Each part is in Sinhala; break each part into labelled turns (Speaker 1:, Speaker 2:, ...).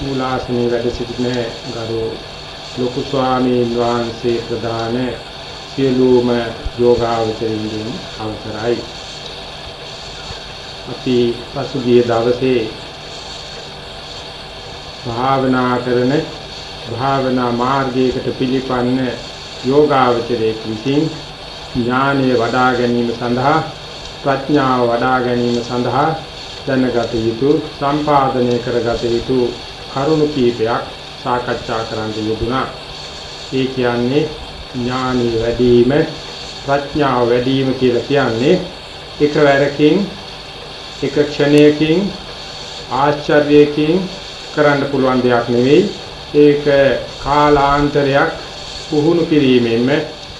Speaker 1: මූලාසනේ වැඩ සිටින ගරු ලොකු ස්වාමීන් වහන්සේ ප්‍රදාන සියලුම යෝගාවචරින්ගෙන් අවසරයි. අපි පසුගිය දවසේ භාවනා කරන භාවනා මාර්ගයකට පිළිපන්න යෝගාවචරයේ විසින් ඥානය වඩා ගැනීම සඳහා ප්‍රඥාව වඩා ගැනීම සඳහා දැනගත යුතු සම්පාදනය කරගත යුතු කරුණු කීපයක් සාකච්ඡා කරන්න යෙදුණා. ඒ කියන්නේ ඥානි වැඩි වීම ප්‍රඥාව වැඩි වීම කියලා කියන්නේ එකවරකින් එක ක්ෂණයකින් ආශ්චර්යයකින් කරන්න පුළුවන් දෙයක් නෙවෙයි. ඒක කාලාන්තරයක් පුහුණු කිරීමෙන්ම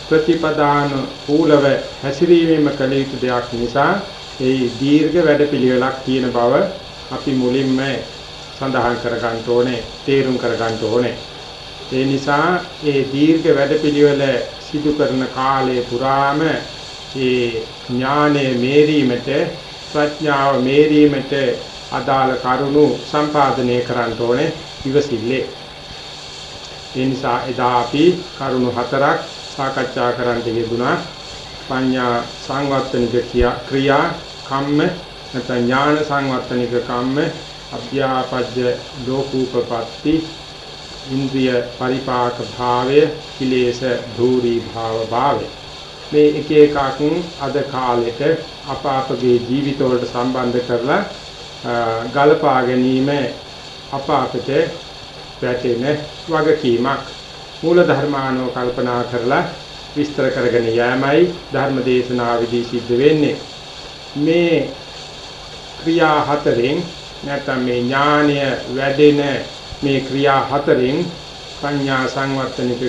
Speaker 1: ප්‍රතිපදාන ඌලව හැසිරීමෙන්ම කළ යුතු දෙයක් නිසා ඒ දීර්ඝ වැඩපිළිවෙලක් තියෙන බව අපි මුලින්ම සඳහන් කර ගන්න ඕනේ, තේරුම් කර ගන්න ඕනේ. ඒ නිසා ඒ දීර්ඝ වැඩපිළිවෙල සිදු කරන කාලය පුරාම ඒ ඥානයේ මේරීමට ප්‍රඥාව මේරීමට අදාළ කරුණු සම්පාදනය කරන්න ඕනේ ඉවසිල්ලේ. ඒ නිසා එදා අපි කරුණු හතරක් සාකච්ඡා කරන්න යෙදුනා. පඤ්ඤා සංවත්තනික ක්‍රියා කම්ම නැත්නම් ඥාන සංවත්තනික කම්ම අභ්‍යාපජ්ජ ලෝකූපපත්ති ඉන්ද්‍රිය පරිපාක භාවය කිලේශ ධූරී භාව භාවය මේ එක එකක් අද කාලෙට අප අපගේ ජීවිතවලට සම්බන්ධ කරලා ගලපා ගැනීම අප අපට වැටෙන වගකීමක්. මූල ධර්මානෝ කල්පනා කරලා විස්තර කරගෙන යෑමයි ධර්ම දේශනාවේදී සිද්ධ වෙන්නේ. මේ ක්‍රියා හතරෙන් නැත්නම් මේ ඥානය වැඩෙන මේ ක්‍රියා හතරෙන් පඤ්ඤා සංවර්ධනික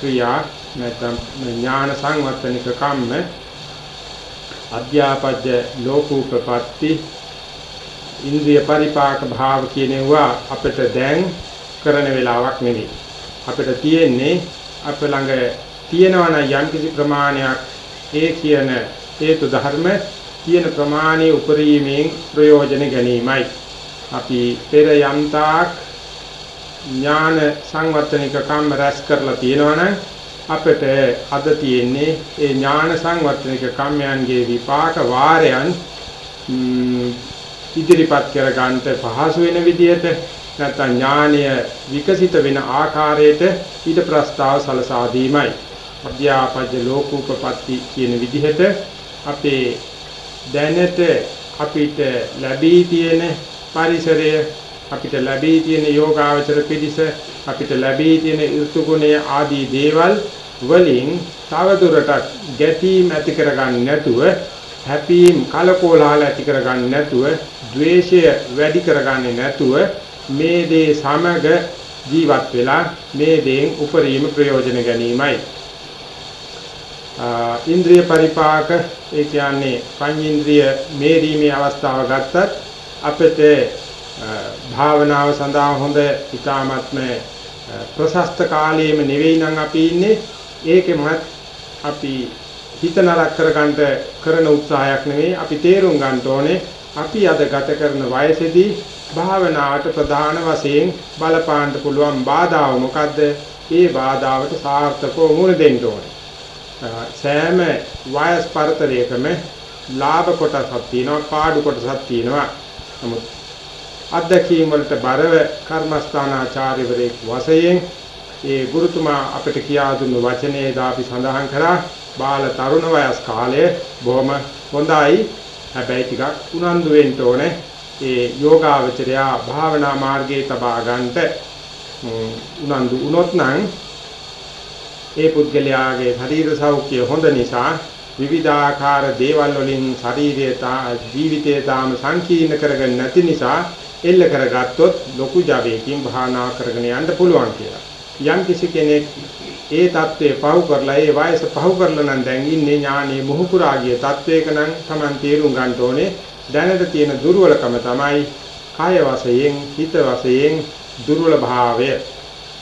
Speaker 1: ක්‍රියා නැත්නම් ඥාන සංවර්ධනික කම්ම අධ්‍යාපජ්‍ය ලෝකූපපත්ති ඉන්ද්‍රිය පරිපාක භාව කියනවා අපිට දැන් කරන වෙලාවක් නෙවෙයි. අපිට තියෙන්නේ අප ළඟ තියෙනවා නම් යම්කිසි ප්‍රමාණයක් ඒ කියන හේතු ධර්ම තියෙන ප්‍රමාණයේ උපරිමයෙන් ප්‍රයෝජන ගැනීමයි. අපි පෙර යම්තාක් ඥාන සංවර්ධනික කම්ම රැස් කරලා තියෙනවනම් අපිට අද තියෙන්නේ ඒ ඥාන සංවර්ධනික කම්මයන්ගේ විපාක වාරයන් ඉදිරිපත් කර ගන්නට පහසු වෙන විදිහට නැත්නම් ඥානය විකසිත වෙන ආකාරයට ඊට ප්‍රස්තාව සලසා දීමයි. අධ්‍යාපජ්‍ය ලෝකූපපත්ති කියන විදිහට අපේ දැනට අපිට ලැබී තියෙන පරිසරය අපිට ලැබී තියෙන යෝගාවචර පිළිස අපිට ලැබී තියෙන ඍතු ගුණය ආදී දේවල් වලින් තවදුරටත් ගැටීම් ඇති කරගන්න නැතුව හැපීම් කලකෝලහල ඇති කරගන්න නැතුව ද්වේෂය වැඩි කරගන්නේ නැතුව මේ දේ සමග ජීවත් වෙලා මේ දේෙන් උපරිම ප්‍රයෝජන ගැනීමයි. ඉන්ද්‍රිය පරිපාක ඒ කියන්නේ පංචේන්ද්‍රිය මේරීමේ අවස්ථාව ගත්තත් අපිට භාවනාව සඳහා හොඳ ඊ타මත්ම ප්‍රශස්ත කාලයේම නෙවෙයි නම් අපි ඉන්නේ ඒකෙමත් අපි හිත නරක කරගන්න කරන උත්සාහයක් නෙවෙයි අපි තේරුම් ගන්න ඕනේ අපි අද ගත කරන වයසේදී භාවනාවට ප්‍රධාන වශයෙන් බලපාන්න පුළුවන් බාධාව මොකද්ද? ඒ බාධාවට සාර්ථකව මුහුණ දෙන්න ඕනේ. සෑම වයස් පරතරයකම ලාභ කොටසක් තියෙනවා පාඩු කොටසක් තියෙනවා. නමුත් අධ්‍යක්ීම් වලට බරව කර්මස්ථානාචාර්යවරයෙක් වශයෙන් ඒ ගුරුතුමා අපිට කියා දුන්න වචනේ දාපි සඳහන් කරා. බාල තරුණ වයස් කාලය බොහොම හොඳයි. හැබැයි ටිකක් උනන්දු වෙන්න ඕනේ. ඒ යෝගාවචරයා භාවනා මාර්ගයේ තබා ගන්නට උනන්දු වුණොත් නම් ඒ පුද්ගලයාගේ ශරීර සෞඛ්‍ය හොඳ නිසා විවිධාකාර දේවල් වලින් ශරීරය ජීවිතය තාම සංකීර්ණ කරගෙන නැති නිසා එල්ල කරගත්තොත් ලොකු ජවයකින් භාවනා කරගෙන යන්න පුළුවන් කියලා. යම් කිසි කෙනෙක් ඒ தત્ත්වය පහු කරලා ඒ වයස පහු කරලා නම් දැන් ඉන්නේ ඥානයේ මොහුකුරාගිය தત્ත්වයක නම් Taman තේරුම් ගන්න ඕනේ දැනට තියෙන දුර්වලකම තමයි කාය වශයෙන් හිත වශයෙන් දුර්වල භාවය.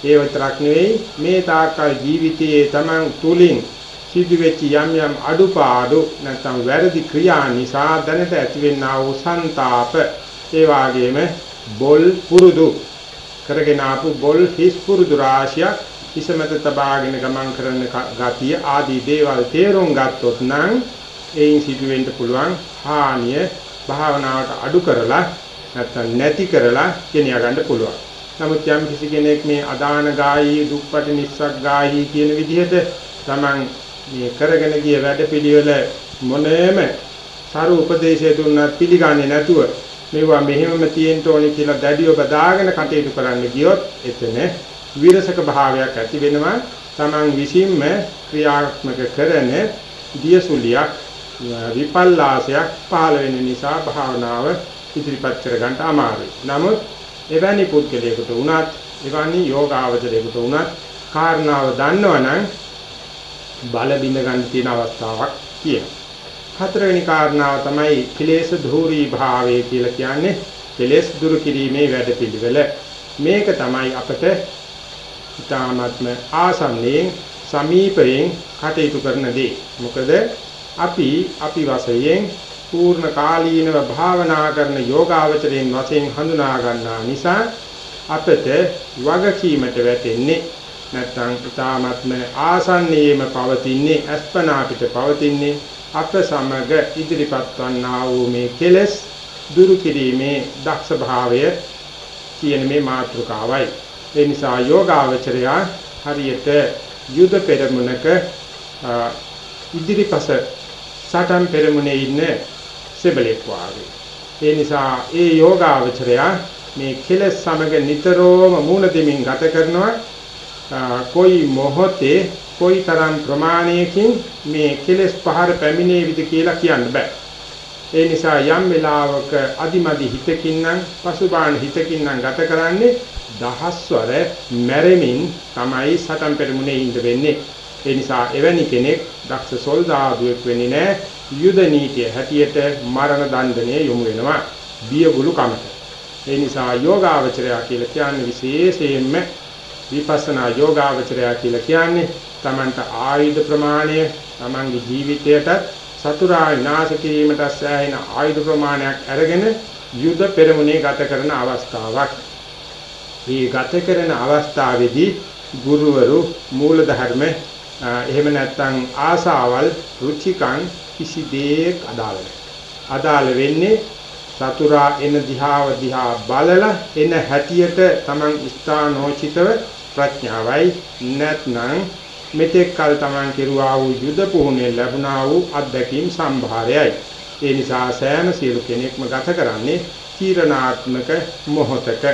Speaker 1: ඒ විතරක් නෙවෙයි මේ තාක්කල් ජීවිතයේ Taman තුලින් සිදුවෙච්ච යම් යම් අඩුපාඩු නැත්නම් වැරදි ක්‍රියා නිසා දැනට ඇතිවෙනා වූ ਸੰతాප ඒ වාගේම බොල් පුරුදු කරගෙන ආපු බොල් හිස් පුරුදු රාශියක් හිසමෙත තබාගෙන ගමන් කරන ගතිය ආදී දේවල් තේරුම් ගත්තොත් නම් එයින් සිදුවෙන්න පුළුවන් හානිය භාවනාවට අඩු කරලා නැත්නම් නැති කරලා ගෙනිය ගන්න පුළුවන්. නමුත් යම් කිසි කෙනෙක් මේ අදාන ගායී දුක්පටි නිස්සක් ගායී කියන විදිහට Taman මේ කරගෙන ගිය වැඩපිළිවෙල මොනෑම සරු උපදේශය දුන්නත් පිළිගන්නේ නැතුව මේවා මෙහෙමම තියෙන්න ඕනේ කියලා දැඩිව බදාගෙන කටයුතු කරන්න ගියොත් එතන විරසක භාවයක් ඇති වෙනවා Taman විසින්ම ක්‍රියාත්මක කරන දියසුලියක් විපල්ලාසයක් පහළ වෙන නිසා භාවනාව ඉදිරිපත් කර ගන්න අමාරුයි. නමුත් එවැනි පුද්ගලයෙකුට වුණත් එවැනි යෝගාවචරයෙකුට වුණත් කාරණාව දන්නවනම් බල බිඳ ගන්න තියෙන අවස්ථාවක් තියෙනවා. හතරවෙනි කාරණාව තමයි කිලේශ ධූරී භාවය කියලා කියන්නේ කෙලෙස් දුරු කිරීමේ වැඩපිළිවෙල. මේක තමයි අපට ඊ타ත්ම ආසන්නයෙන් සමීපයෙන් කටයුතු කරන දේ. මොකද අපි අපි වශයෙන් පූර්ණ කාලීනව භාවනා කරන යෝගාවචරයෙන් වශයෙන් හඳුනා ගන්නා නිසා අපට වගකීමට වැටෙන්නේ නැත්නම් ඊ타ත්ම ආසන්නයේම පවතින්නේ අස්පනා පිට පවතින්නේ අප සමග ඉදිරිපත් වන්නා වූ මේ කෙලෙස් දුරු කිරීමේ දක්ෂ භාවය කියන මේ මාතෘකාවයි. ඒ නිසා යෝගාවචරය හරියට යුද පෙරමුණක ඉදිරිපස සටන් පෙරමුණේ ඉන්න සෙබලෙක් වාගේ. ඒ නිසා ඒ යෝගාවචරය මේ කෙලෙස් සමග නිතරම මූණ දෙමින් ගත කරනවා කොයි මොහොතේ කොයි තරම් ප්‍රමාණයකින් මේ කෙලෙස් පහර පැමිණේවිද කියලා කියන්න බෑ. ඒ නිසා යම් වෙලාවක අදිමදි හිතකින් නම් පසුබාහන හිතකින් නම් ගත කරන්නේ දහස්වර මැරෙමින් තමයි සතම් පෙරමුණේ ඉඳ වෙන්නේ. ඒ නිසා එවැනි කෙනෙක් දක්ෂ සොල්දාදුවෙක් වෙන්නේ නැහැ. යුද නීතිය හැටියට මරණ දඬුවම යොමු වෙනවා. බියගුළු කමට. ඒ නිසා යෝගාවචරය කියලා කියන්නේ විශේෂයෙන්ම විපස්සනා යෝගාවචරය කියලා කියන්නේ තමන්ට ආයුධ ප්‍රමාණය තමන්ගේ ජීවිතයට සතුරා විනාශ කිරීමට සෑහෙන ආයුධ ප්‍රමාණයක් අරගෙන යුද පෙරමුණේ ගත කරන අවස්ථාවක්. මේ ගත කරන අවස්ථාවේදී ගුරුවරු මූල ධර්ම එහෙම නැත්නම් ආසාවල් රුචිකං කිසි දෙයක් අදාළ අදාළ වෙන්නේ සතුරා එන දිහාව දිහා බලලා එන හැටියට Taman ස්ථානෝචිතව ප්‍රඥාවයි නැත්නම් මෙතෙක් කල තමන් කෙරුවා වූ යුද පුහුණේ ලැබුණා වූ අත්දැකීම් සම්භාරයයි. ඒ නිසා සෑම සියලු කෙනෙක්ම ගත කරන්නේ තීරණාත්මක මොහතක.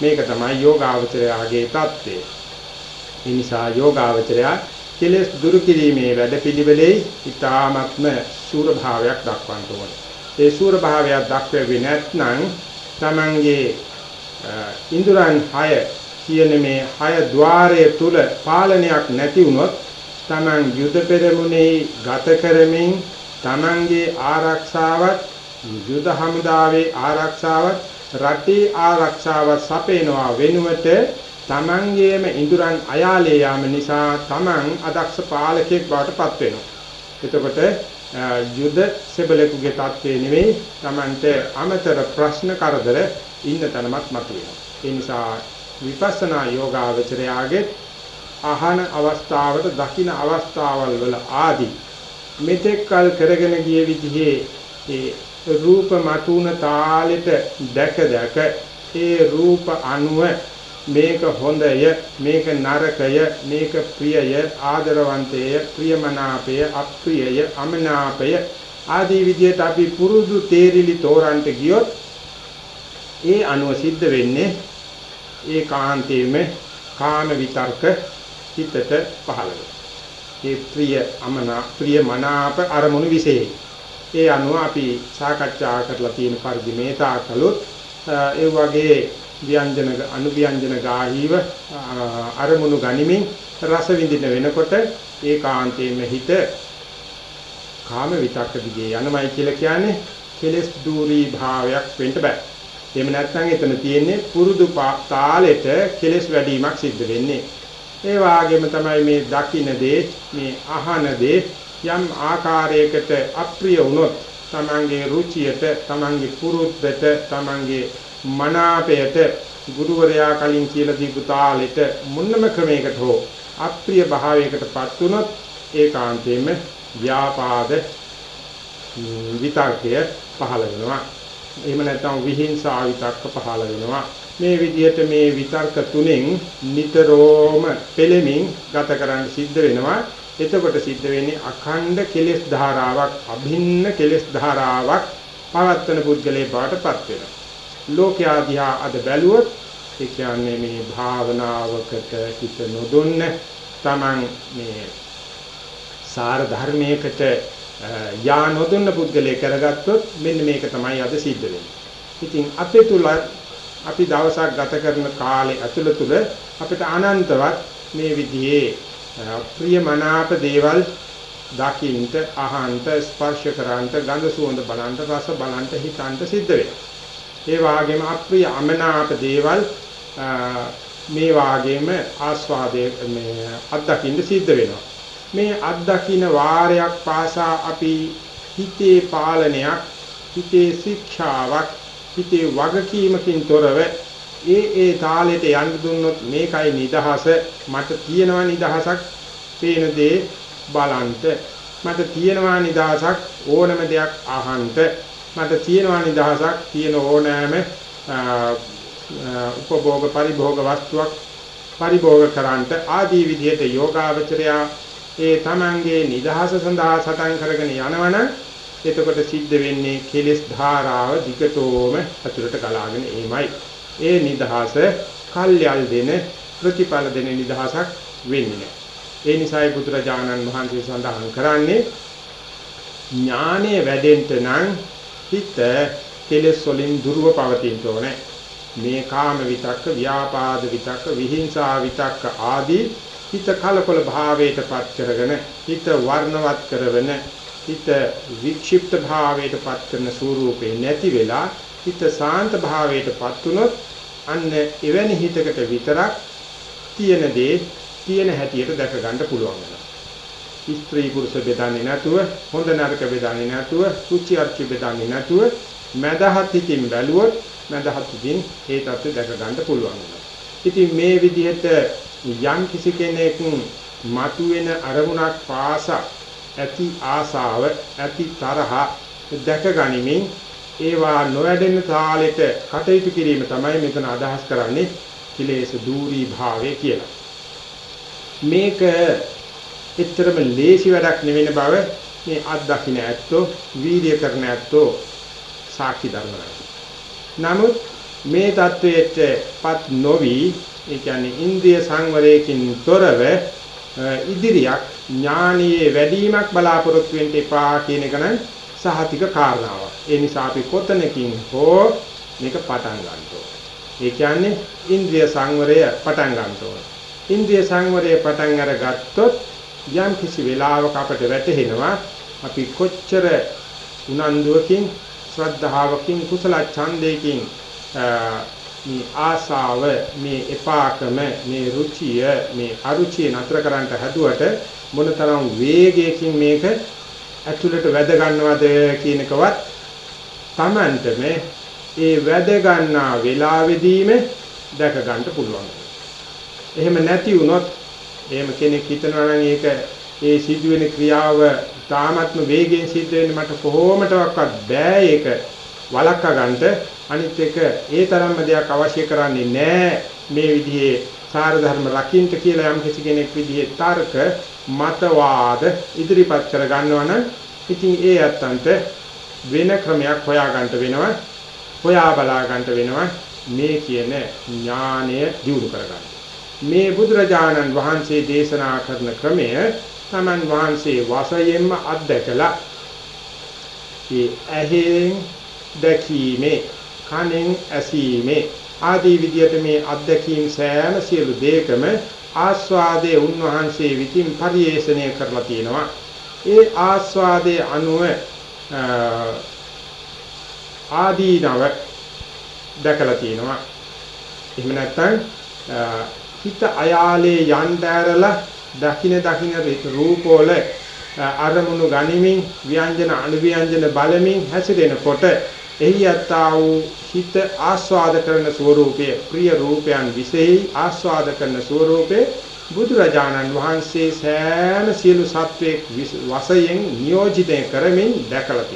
Speaker 1: මේක තමයි යෝගාවචරයාගේ தත්ත්වය. ඒ නිසා යෝගාවචරය කෙලෙස් දුරු කිරීමේ වැඩපිළිවෙලේ ඊ타ත්ම සූර භාවයක් දක්වන්න ඕනේ. ඒ සූර භාවයක් දක්වෙන්නේ නැත්නම් තමන්ගේ ඉන්ද්‍රයන් 6 කියන මේ හය ద్వාරයේ තුල පාලනයක් නැති වුණොත් Taman යුද පෙරමුණේ ගත කරමින් Tamanගේ ආරක්ෂාවත් යුද හමුදාවේ ආරක්ෂාවත් රටේ ආරක්ෂාවත් සපේනවා වෙනුවට Tamanගේම ඉඳුරන් අයාලේ යාම නිසා Taman අදක්ෂ පාලකෙක් බවට පත් වෙනවා. එතකොට යුද සෙබලෙකුගේ තත්ත්වේ නෙවෙයි Tamanට අමතර ප්‍රශ්න කරදර ඉන්න තැනමත් මතුවෙනවා. ඒ නිසා විපස්සනා යෝගාවචරයාගේ අහන අවස්ථාවට දකින අවස්ථාවල් වල ආදී මෙතෙක් කල කරගෙන ගිය විදිහේ ඒ රූප මතුන තාලෙට දැක දැක ඒ රූප අනුව මේක හොඳය මේක නරකය මේක ප්‍රියය ආදරවන්තය ප්‍රියමනාපය අප්‍රියය අමනාපය ආදී විදිහට අපි පුරුදු තේරිලි තෝරන්ට ගියොත් ඒ අනුව සිද්ධ වෙන්නේ ඒකාන්තයෙන්ම කාම විතර්ක හිතට පහළ ඒ ප්‍රිය අමනා ප්‍රිය මනාප අරමුණු විශේෂයි. ඒ අනුව අපි සාකච්ඡා කරලා තියෙන පරිදි මේ තාකලොත් ඒ වගේ ව්‍යංජන අනුව්‍යංජන ගාහීව අරමුණු ගනිමින් රස විඳින වෙනකොට ඒකාන්තයෙන්ම හිත කාම විතක්ක දිගේ යනමයි කියලා කියන්නේ කෙලස් දූරී භාවයක් වෙන්න බෑ. එහෙම නැත්නම් එතන තියෙන්නේ පුරුදු තාලෙට කෙලස් වැඩිවීමක් සිද්ධ වෙන්නේ. ඒ වාගේම තමයි මේ දකින්න දේ මේ අහන දේ යම් ආකාරයකට අප්‍රිය වුණොත් තමන්ගේ රුචියට තමන්ගේ පුරුද්දට තමන්ගේ මනාපයට ගුරුවරයා කලින් කියලා දීපු තාලෙට මුන්නම ක්‍රමයකට හෝ අප්‍රිය භාවයකටපත් වුණොත් ඒකාන්තයෙන්ම ව්‍යාපාද විතර්කය පහළ වෙනවා. එහෙම නැත්නම් විහිංසා විතක්ක පහළ වෙනවා. මේ විදිහට මේ විතර්ක තුනෙන් නිතරම පෙළෙමින් ගත කරන්න සිද්ධ වෙනවා. එතකොට සිද්ධ වෙන්නේ අඛණ්ඩ කෙලෙස් ධාරාවක්, අභින්න කෙලෙස් ධාරාවක් පවත්වන පුද්ගලයේ බාටපත් වෙනවා. ලෝකයා දිහා අද බැලුවොත් ඒ කියන්නේ මේ භාවනාවකට හිත නොදුන්න Taman මේ සාර ධර්මයකට යා නොදුන්න පුද්ගලයෙක් කරගත්තොත් මෙන්න මේක තමයි අද සිද්ධ වෙන්නේ. ඉතින් අපේ තුල අපි දවසක් ගත කරන කාලේ ඇතුළත තුල අපිට අනන්තවත් මේ විදිහේ ප්‍රියමනාප දේවල් දකින්ට අහන්ට ස්පර්ශ කරන්ට ගඳ සුවඳ බලන්ට රස බලන්ට හිතන්ට සිද්ධ වෙනවා. ඒ වාගේම අප්‍රිය අමනාප දේවල් මේ වාගේම ආස්වාදයේ මේ අත්දකින්න සිද්ධ වෙනවා. මේ අත්දකින්න වාරයක් පාසා අපි හිතේ පාලනයක්, හිතේ ශික්ෂාවක්, හිතේ වගකීමකින් තොරව ඒ ඒ තාලෙට යන්න දුන්නොත් මේකයි නිදහස. මට තියෙනවා නිදහසක් පේන දේ බලන්ට. මට තියෙනවා නිදහසක් ඕනම දෙයක් අහන්නට මට තියෙනවා නිදහසක් තියෙන ඕනෑම උපභෝග පරිභෝග වස්තුවක් පරිභෝග කරන්නට ආදී විදිහට යෝගාවචරයා ඒ තමන්ගේ නිදහස සඳහා සටන් කරගෙන යනවනම් එතකොට සිද්ධ වෙන්නේ කෙලෙස් ධාරාව දිගටම අතුරට ගලාගෙන එීමයි. ඒ නිදහස කල්යල් දෙන ප්‍රතිඵල දෙන නිදහසක් වෙන්නේ නැහැ. ඒ නිසායි බුදුරජාණන් වහන්සේ සඳහන් කරන්නේ ඥානය වැඩෙන්න නම් හිත කෙලෙස් වලින් දුරව පවතින්න ඕනේ. මේ කාම විතක්ක, ව්‍යාපාද විතක්ක, විහිංසා විතක්ක ආදී හිත කලකොල භාවයටපත් කරගෙන හිත වර්ණවත් කරගෙන හිත වික්ෂිප්ත භාවයටපත් කරන ස්වરૂපේ නැති වෙලා හිත සාන්ත භාවයටපත් වුනොත් අන්න එවැනි හිතකට විතරක් තියෙන දේ තියෙන හැටියට දැක ගන්න පුළුවන් වෙනවා. ස්ත්‍රී පුරුෂ බෙදන්නේ නැතුව හොඳ නරක බෙදන්නේ නැතුව සුචි අර්චි බෙදන්නේ නැතුව මදහත් හිතින් බැලුවොත් මදහත් හිතින් ඒ தත්ත්වය දැක ගන්න පුළුවන් වෙනවා. ඉතින් මේ විදිහට යම් කිසි කෙනෙක් මතුවෙන අරමුණක් පාසා ඇති ආසාව ඇති තරහ දැක ගනිමින් ඒවා නොවැඩෙන තාලෙට කටයුතු කිරීම තමයි මෙතන අදහස් කරන්නේ කිලේශ දූරී භාවය කියලා. මේක එතරම් ලේසි වැඩක් නෙවෙන බව මේ අත්දකින්න ඇත්තෝ වීර්ය කරන ඇත්තෝ සාක්ෂි දරනවා. නමුත් මේ தത്വයටපත් නොවි ඒ කියන්නේ ඉන්ද්‍රිය සංවරයකින් තොරව ඉදිරියක් ඥානීය වැඩිවීමක් බලාපොරොත්තු වෙන්න එපා කියන එක නම් සහතික කාරණාවක්. ඒ නිසා අපි කොතනකින් හෝ මේක පටන් ගන්න ඒ කියන්නේ ඉන්ද්‍රිය සංවරය පටන් ගන්න ඉන්ද්‍රිය සංවරය පටන් අරගත්තොත් යම් කිසි වෙලාවක අපට වැටහෙනවා අපි කොච්චර උනන්දුවකින් ශ්‍රද්ධාවකින් කුසල ඡන්දයකින් මේ ආසාව මේ එපාකම මේ රුචිය මේ අරුචිය නතර කරන්නට හැදුවට මොනතරම් වේගයකින් මේක ඇතුළට වැද ගන්නවද කියන එකවත් Tamanටම ඒ වැද ගන්නා වේලාවෙදීම දැක ගන්න පුළුවන්. එහෙම නැති වුණොත් එහෙම කෙනෙක් හිතනවා නම් ඒක ඒ සිදුවෙන ක්‍රියාව තාමත්ම වේගයෙන් සිද්ධ වෙන්නේ මට කොහොමඩක්වත් බෑ ඒක වළක්වා ගන්නට අනිත් එක ඒ තරම්ම දෙයක් අවශ්‍ය කරන්නේ නැහැ මේ විදිහේ සාර ධර්ම රකින්න කියලා යම් කිසි කෙනෙක් විදිහේ තර්ක මතවාද ඉදිරිපත් කර ගන්නවනම් ඉතින් ඒ අත්තන්ට වෙන ක්‍රමයක් හොයා ගන්නට වෙනවා හොයා බලා ගන්නට වෙනවා මේ කියන ඥානය දියුණු කරගන්න. මේ බුදුරජාණන් වහන්සේ දේශනා කරන ක්‍රමය තමන් වහන්සේ වාසයෙන්ම අත්දැකලා ඒ ඇහෙන් දැකීමේ කනෙන් ඇසීමේ ආදී විදියට මේ අත්දැකීම් සෑම සියලු දෙයකම ආස්වාදයේ උන්වහන්සේ විසින් පරිේශණය කරලා තියෙනවා. ඒ ආස්වාදයේ අනුව ආදීනව දැකලා තියෙනවා. එහෙම නැත්නම් හිත අයාලේ යන්න ඇරලා දකින දකින රූපවල අරමුණු ගනිමින් ව්‍යංජන අනුව්‍යංජන බලමින් හැසිරෙනකොට එහි යත්තා වූ හිත ආස්වාද කරන ස්වરૂපයේ ප්‍රිය රූපයන් විසෙහි ආස්වාද කරන ස්වરૂපේ බුදුරජාණන් වහන්සේ සෑම සියලු සත්වයේ වශයෙන් නියෝජිතය කරමින් දැකලා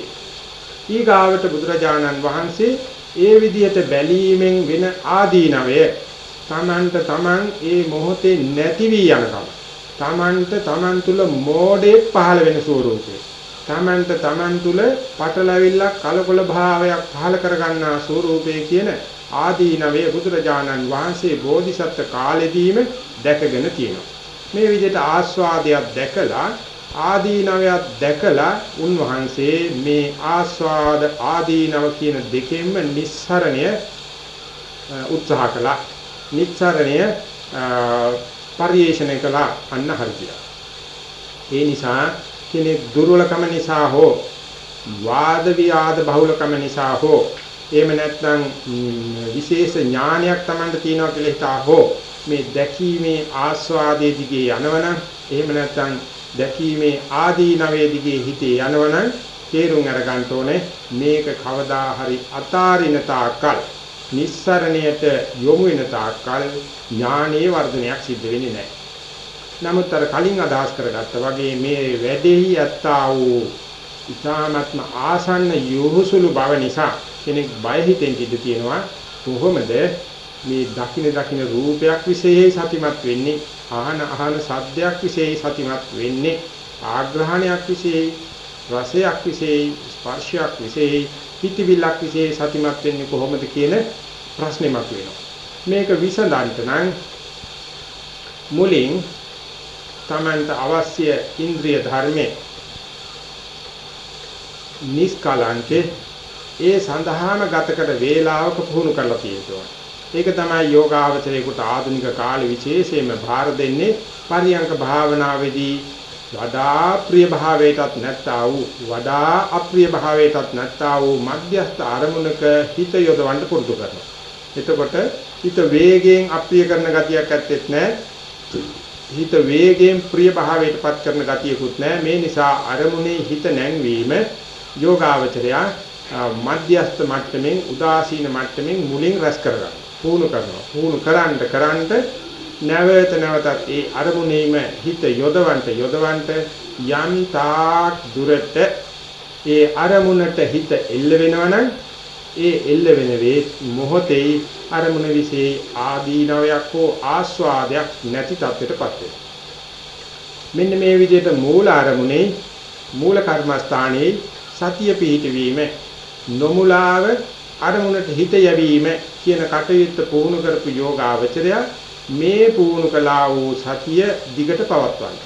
Speaker 1: ඊගාවට බුදුරජාණන් වහන්සේ ඒ විදිහට බැලීමෙන් වෙන ආදීනවය. තමන්ට තමන් ඒ මොහොතේ නැති වී යනකම තමන්ට තමන් තුල මෝඩේ පහළ වෙන ස්වરૂපේ තමන්ට තමන් තුල පටලැවිල්ලක් කලකොල භාවයක් පහළ කරගන්නා ස්වરૂපේ කියන ආදීනවේ බුදුරජාණන් වහන්සේ බෝධිසත්ව කාලෙදීම දැකගෙන තියෙනවා. මේ විදිහට ආස්වාදයක් දැකලා ආදීනවයක් දැකලා උන්වහන්සේ මේ ආස්වාද ආදීනව කියන දෙකෙන්ම නිස්සරණය උත්සාහ කළා. නිස්සරණය පරිේශණය කළා. අන්න හරියට. ඒ නිසා කෙනෙක් දුර්වලකම නිසා හෝ වාද විවාද බහුලකම නිසා හෝ එහෙම නැත්නම් විශේෂ ඥානයක් Tamanට තියෙනවා කියලා හිතා හෝ මේ දැකීමේ ආස්වාදයේ දිගේ යනවනම් එහෙම නැත්නම් දැකීමේ ආදීනවේ දිගේ හිතේ යනවනම් තේරුම් අරගන්න ඕනේ මේක කවදා හරි අතාරින තාක්කල් නිස්සරණයට යොමු වෙන තාක්කල් ඥානීය වර්ධනයක් සිද්ධ වෙන්නේ නැහැ. නමුත් අර කලින් අදහස් කරගත්තා වගේ මේ වැඩෙහි යත්තා වූ ඊ타ත්ම ආසන්න යොහුසුළු බව නිසා කෙනෙක් බය හිතෙන් ඉඳ තියෙනවා. කොහොමද? මේ දකින දකින රූපයක් විශේෂයි සතිමත් වෙන්නේ. ආහන ආහන සද්දයක් විශේෂයි සතිමත් වෙන්නේ. ආග්‍රහණයක් විශේෂයි රසයක් විශේෂයි ස්පර්ශයක් විශේෂයි හිතවිල්ලක් විශේෂයි සතිමත් වෙන්නේ කොහොමද කියන ප්‍රශ්නේ මතුවෙනවා මේක විසඳන්න නම් මුලින් තමන්ට අවශ්‍ය ඉන්ද්‍රිය ධර්මයේ නිස්කලංකේ ඒ සඳහාම ගතකට වේලාවක පුහුණු කරලා තියෙනවා. ඒක තමයි යෝගාවචරයේකට ආධුනික කාලේ විශේෂයෙන්ම භාර දෙන්නේ පරියංක භාවනාවේදී වඩා ප්‍රිය භාවයටත් නැත්තා වූ වඩා අප්‍රිය භාවයටත් නැත්තා වූ මධ්‍යස්ථ අරමුණක හිත යොදවන්න පුරුදු කරනවා. එතකොට හිත වේගයෙන් අප්‍රිය කරන ගතියක් ඇත්තෙත් නැහැ. හිත වේගයෙන් ප්‍රිය භාවයටපත් කරන ගතියකුත් නැහැ. මේ නිසා අරමුණේ හිත නැංවීම යෝගාවචරයා මධ්‍යස්ථ මට්ටමින් උදාසීන මට්ටමින් මුලින් රැස් කරගන්න. පුහුණු කරනවා. පුහුණු කරන්න කරන්න නැවත නැවතත් ඒ අරමුණේම හිත යොදවන්ට යොදවන්ට යම් තාක් දුරට ඒ අරමුණට හිත එල්ල වෙනවනම් ඒ එල්ල වෙන වේ මොහොතේ අරමුණ વિશે ආදීනවයක් හෝ ආස්වාදයක් නැති තත්ත්වයටපත් වෙනවා. මෙන්න මේ විදිහට මූල අරමුණේ මූල කර්මස්ථානයේ සතිය පිහිටවීම නොමුලාව අරමුණට හිත යැවීම කියන කටයුත්ත පුහුණු කරපු යෝගාවචරය මේ පුහුණු කළා වූ සතිය දිගට පවත්වන්න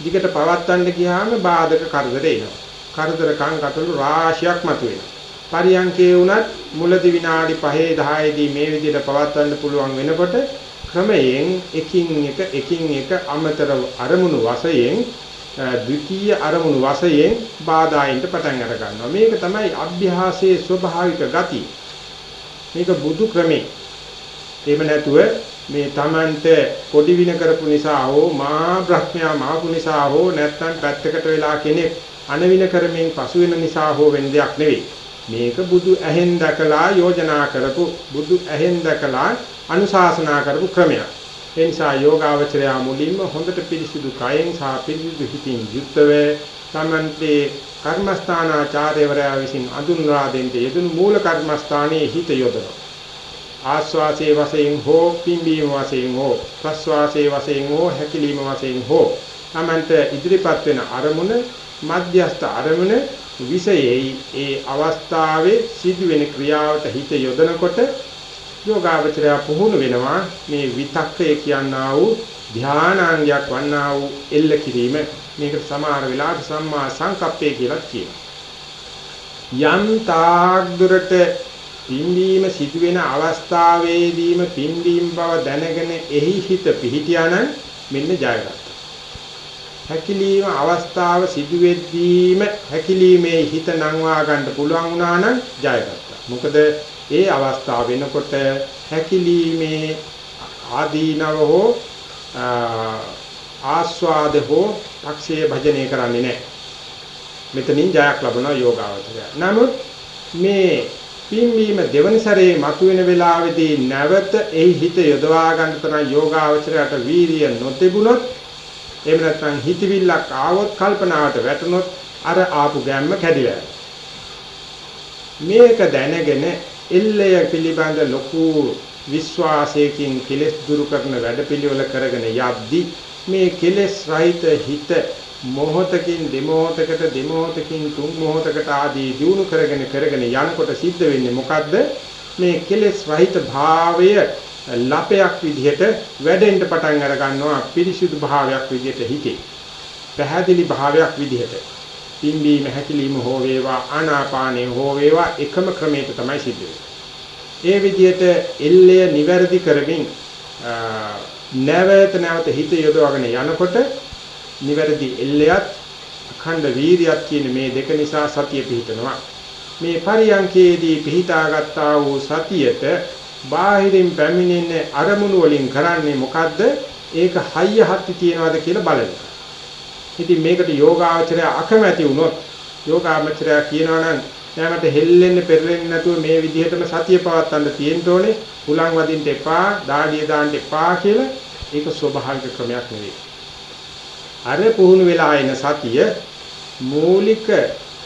Speaker 1: දිගට පවත්වන්න ගියාම බාධක කරදර එනවා. කරදර කන් කටළු රාශියක් මතුවෙනවා. පරියංකේ වුණත් මුලදි විනාඩි 5 10දී මේ විදිහට පවත්වන්න පුළුවන් වෙනකොට ක්‍රමයෙන් එකින් එක එකින් එක අමතර අරමුණු වශයෙන් ද්විතීය අරමුණු වශයෙන් බාධායින්ට පටන් අර ගන්නවා. මේක තමයි අභ්‍යාසයේ ස්වභාවික ගති. මේක බුදු ක්‍රමේ. එහෙම නැතුව මේ Tamante පොඩි වින කරපු නිසා හෝ මා බ්‍රහ්මයා මාපු නිසා හෝ නැත්නම් පැත්තකට වෙලා කෙනෙක් අනවින කරමින් පසු වෙන නිසා හෝ වෙන දෙයක් නෙවෙයි. මේක බුදු ඇහෙන් දැකලා යෝජනා කරපු බුදු ඇහෙන් දැකලා අනුශාසනා කරපු ක්‍රමයක්. ඒ නිසා යෝගාවචරය මුලින්ම හොඳට පිරිසිදු කයෙන් සහ පිරිසිදු හිතින් යුක්තව තමන්ගේ කර්මස්ථානාචාර්යවරයා විසින් අඳුන්වා දෙන්න යෙදුණු මූල කර්මස්ථානයේ හිත යොදනවා. ආස්වාසේ වශයෙන් හෝ පිම්බීම වශයෙන් හෝ ප්‍රස්වාසේ වශයෙන් හෝ හැකිලිම වශයෙන් හෝ තමන්ට ඉදිරිපත් වෙන අරමුණ මධ්‍යස්ථ අරමුණ විෂයෙහි ඒ අවස්ථාවේ සිදුවෙන ක්‍රියාවට හිත යොදනකොට යෝගාවචරය පුහුණු වෙනවා. මේ විතක්කය කියනා වූ ධානාංගයක් වන්නා වූ එල්ල කිරීම. මේකට සමාන වෙලාවට සම්මා සංකප්පය කියලා කියනවා. යම් තාක් දුරට පිම්බීම සිදුවෙන අවස්ථාවේදීම පිම්බීම බව දැනගෙන එහි හිත පිහිටියානම් මෙන්න ජයගත්තා. හැකිලීම අවස්ථාව සිදුවෙද්දීම හැකිලීමේ හිත නංවා ගන්න පුළුවන් වුණා නම් ජයගත්තා. මොකද ඒ අවස්ථාව වෙනකොට හැකිලීමේ ආදීනව හෝ ආස්වාද හෝ පක්ෂයේ භජනය කරන්නේ නැහැ. මෙතනින් ජයක් ලබන යෝගාවචරය. නමුත් මේ පින්වීම දෙවන සැරේ මතුවෙන වෙලාවේදී නැවත එහි හිත යොදවා ගන්න තරම් යෝගාවචරයට වීරිය නොතිබුණොත් එහෙම නැත්නම් හිතවිල්ලක් ආවොත් කල්පනාවට වැටුනොත් අර ආපු ගැම්ම කැඩිලා මේක දැනගෙන එල්ලය පිළිබඳ ලොකු විශ්වාසයකින් කෙලෙස් දුරු කරන වැඩපිළිවෙල කරගෙන යද්දී මේ කෙලෙස් රහිත හිත මොහොතකින් දෙමොහොතකට දෙමොහොතකින් තුන් මොහොතකට ආදී දිනු කරගෙන කරගෙන යනකොට සිද්ධ වෙන්නේ මොකද්ද? මේ කෙලෙස් රහිත භාවය ලපයක් විදිහට වැඩෙන්න පටන් අර ගන්නවා පිරිසිදු භාවයක් විදිහට හිතේ. පැහැදිලි භාවයක් විදිහට. පිම්බීම හැකිලිම හෝ වේවා ආනාපානේ හෝ වේවා එකම ක්‍රමයක තමයි සිද්ධ ඒ විදිහට එල්ලය නිවැරදි කරමින් නැවත නැවත හිත යොදවගෙන යනකොට නිවැරදි එල්ලයත් අඛණ්ඩ වීරියත් කියන මේ දෙක නිසා සතිය පිහිටනවා. මේ පරියංකේදී පිහිටාගත්තා වූ සතියට බාහිරින් පැමිණෙන අරමුණු වලින් කරන්නේ මොකද්ද? ඒක හයිය හත්ති තියනවාද කියලා බලන. ඉතින් මේකට යෝගාචරය අකමැති වුණොත් යෝගාචරය කියනවා නම් නෑමට හෙල්ලෙන්න පෙරලෙන්න නැතුව මේ විදිහටම සතිය පවත්වන්න තියෙන්න ඕනේ. හුලං වදින්න එපා, දාඩිය දාන්න එපා කියලා ඒක ස්වභාවික ක්‍රමයක් නෙවෙයි. අර පුහුණු වෙලා එන සතිය මූලික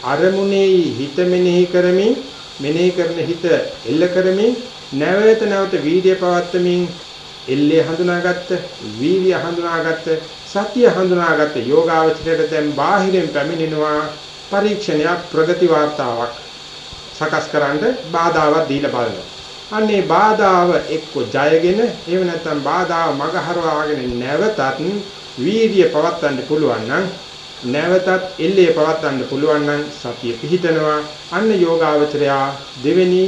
Speaker 1: අරමුණේ හිත මෙනෙහි කරමින් මෙනෙහි කරන හිත එල්ල කරමින් නැවත නැවත වීර්ය පවත්වමින් එල්ලේ හඳුනාගත්ත වීර්ය හඳුනාගත්ත සතිය හඳුනාගත්ත යෝගාවචරයට දැන් බාහිරින් පැමිණෙනවා පරීක්ෂණයක් ප්‍රගති වාර්තාවක් සකස් කරන්න බාධාවක් දීලා බලනවා. අන්නේ බාධාව එක්ක ජයගෙන එහෙම නැත්නම් බාධාව මගහරවාගෙන නැවතත් වීර්ය පවත්වන්න පුළුවන් නම් නැවතත් එල්ලේ පවත්වන්න පුළුවන් නම් සතිය පිහිටනවා අන්න යෝගාවචරයා දෙවෙනි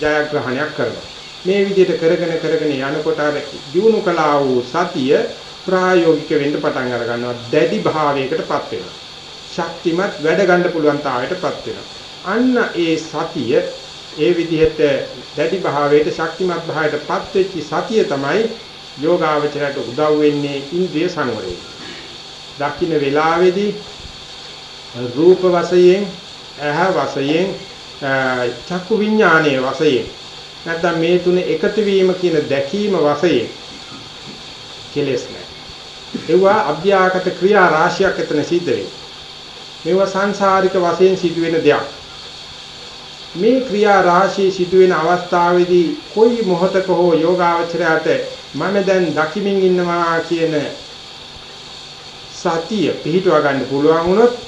Speaker 1: ජයග්‍රහණයක් කරනවා. මේ විදිහට කරගෙන කරගෙන යනකොට අර දිනු කලා වූ සතිය ප්‍රායෝගික වෙන්න පටන් අර ගන්නවා දැඩි භාවයකටපත් වෙනවා. ශක්තිමත් වැඩ ගන්න පුළුවන් තාවයටපත් වෙනවා. අන්න ඒ සතිය ඒ විදිහට දැඩි භාවයට ශක්තිමත් භාවයටපත් වෙච්ච සතිය තමයි යෝගාවචරයට උදව් වෙන්නේ ඉන්ද්‍රිය සංවරය. දකින්න වෙලාවේදී රූප වශයෙන්, ඇහ වශයෙන්, චක්කු විඥානයේ වශයෙන් නැත්නම් මේ තුන එකතු වීම කියන දැකීම වශයෙන් කෙලස් නැහැ. ඒවා අභ්‍යාගත ක්‍රියා රාශියක් එතන සිද්ධ වෙනවා. මේවා සංසාරික වශයෙන් සිදුවෙන දෙයක්. මේ ක්‍රියා රාශිය සිදුවෙන අවස්ථාවේදී කොයි මොහතක හෝ යෝගාවචරයට මම දැන් දකිමින් ඉන්නවා කියන සතිය පිහිටුවා ගන්න පුළුවන් වුණොත්